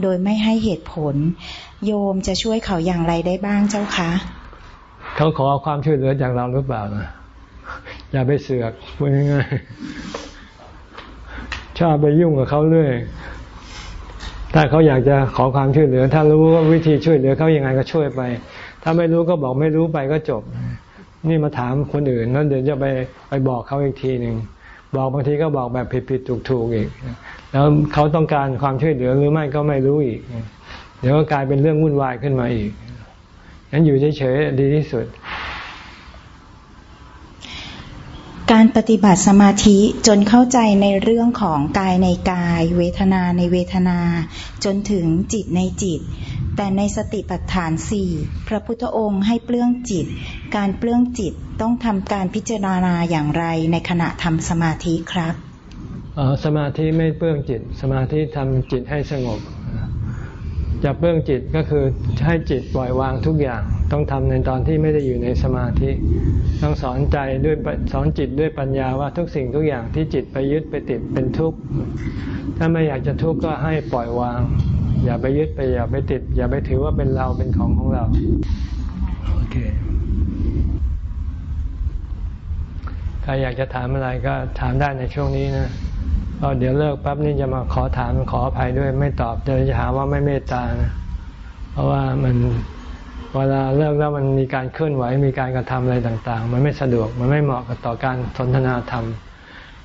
โดยไม่ให้เหตุผล โยมจะช่วยเขาอย่างไรได้บ้างเจ้าคะ เขาขอความช่วยเหลือจากเราหรือเปล่านะอย่าไปเสือกพูดง่ายๆชอบไปยุ่งกับเขาเรื่อยถ้าเขาอยากจะขอความช่วยเหลือ ถ้ารู้ว่าวิธีช่วยเหลือเขายังไงก็ช่วยไป ถ้าไม่รู้ก็บอกไม่รู้ไปก็จบ นี่มาถามคนอื่นแล้วเดี๋ยวจะไปไปบอกเขาอีกทีหนึ่งบอกบางทีก็บอกแบบผิดๆถูกๆอีก แล้วเขาต้องการความช่วยเหลือหรือไม่ก็ไม่รู้อีก เดี๋ยวก็กลายเป็นเรื่องวุ่นวายขึ้นมาอีกงั้นอยู่เฉยๆดีที่สุด การปฏิบัติสมาธิจนเข้าใจในเรื่องของกายในกาย เวทนาในเวทนา จนถึงจิตในจิต แต่ในสติปัฏฐานสี่พระพุทธองค์ให้เปลื้องจิต การเปลื้องจิตต้องทำการพิจารณาอย่างไรในขณะทำสมาธิครับสมาธิไม่เปลื้องจิต สมาธิทำจิตให้สงบ จะเปลื้องจิตก็คือให้จิตปล่อยวางทุกอย่าง ต้องทำในตอนที่ไม่ได้อยู่ในสมาธิ ต้องสอนใจด้วยสอนจิตด้วยปัญญาว่าทุกสิ่งทุกอย่างที่จิตไปยึดไปติดเป็นทุกข์ถ้าไม่อยากจะทุกข์ก็ให้ปล่อยวาง อย่าไปยึดไปอย่าไปติด อย่าไปถือว่าเป็นเราเป็นของของเรา โอเคใครอยากจะถามอะไรก็ถามได้ในช่วงนี้นะพอเดี๋ยวเลิกปั๊บนี่จะมาขอถามขออภัยด้วยไม่ตอบเดี๋ยวจะหาว่าไม่เมตตานะเพราะว่ามันเวลาเลิกแล้วมันมีการเคลื่อนไหวมีการกระทำอะไรต่าง ๆ มันไม่สะดวกมันไม่เหมาะกับต่อการสนทนาธรรม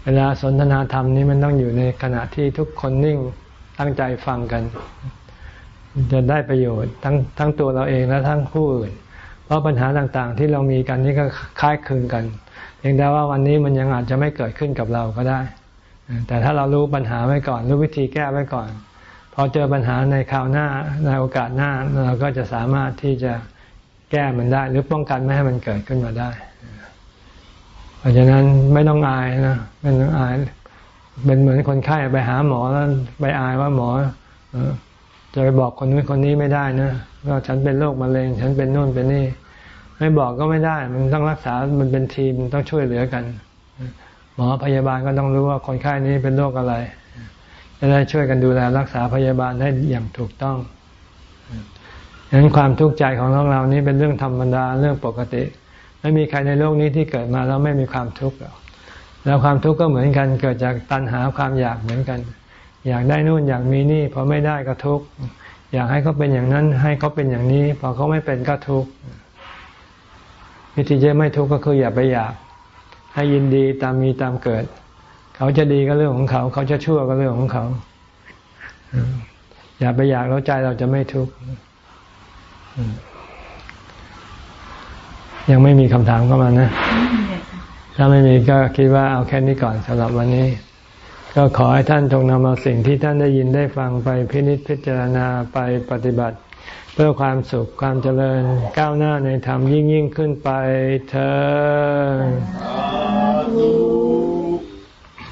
เวลาสนทนาธรรมนี้มันต้องอยู่ในขณะที่ทุกคนนิ่ง ตั้งใจฟังกัน จะได้ประโยชน์ทั้งทั้งตัวเราเองและทั้งผู้อื่น เพราะปัญหาต่างๆ ที่เรามีกันนี่ก็คล้ายคลึงกันเพียงแต่ว่าวันนี้มันยังอาจจะไม่เกิดขึ้นกับเราก็ได้ แต่ถ้าเรารู้ปัญหาไว้ก่อนรู้วิธีแก้ไว้ก่อน พอเจอปัญหาในคราวหน้าในโอกาสหน้าเราก็จะสามารถที่จะแก้มันได้ หรือป้องกันไม่ให้มันเกิดขึ้นมาได้ เพราะฉะนั้นไม่ต้องอายนะไม่ต้องอาย เป็นเหมือนคนไข้ไปหาหมอแล้วไปอายว่าหมอจะไปบอกคนนู้นคนนี้ไม่ได้นะว่าฉันเป็นโรคมะเร็ง ฉันเป็นโน่นเป็นนี่ ไม่บอกก็ไม่ได้ มันต้องรักษา มันเป็นทีมต้องช่วยเหลือกัน หมอพยาบาลก็ต้องรู้ว่าคนไข้นี้เป็นโรคอะไร จะได้ช่วยกันดูแลรักษาพยาบาลได้อย่างถูกต้องดังนั้นความทุกข์ใจของเราเรานี้เป็นเรื่องธรรมดาเรื่องปกติ ไม่มีใครในโลกนี้ที่เกิดมาแล้วไม่มีความทุกข์หรอก แล้วความทุกข์ก็เหมือนกัน เกิดจากตัณหาความอยากเหมือนกัน อยากได้นู่นอยากมีนี่พอไม่ได้ก็ทุกข์อยากให้เขาเป็นอย่างนั้น ให้เขาเป็นอย่างนี้พอเขาไม่เป็นก็ทุกข์วิธีจะไม่ทุกข์ก็คืออย่าไปอยาก ให้ยินดีตามมีตามเกิด เขาจะดีก็เรื่องของเขา เขาจะชั่วก็เรื่องของเขา อย่าไปอยากแล้วใจเราจะไม่ทุกข์ยังไม่มีคำถามเข้ามานะ ถ้าไม่มีก็คิดว่าเอาแค่นี้ก่อนสำหรับวันนี้ ก็ขอให้ท่านจงนำเอาสิ่งที่ท่านได้ยินได้ฟังไปพินิจพิจารณาไปปฏิบัติ เพื่อความสุขความเจริญก้าวหน้าในธรรมยิ่งยิ่งขึ้นไปเธอ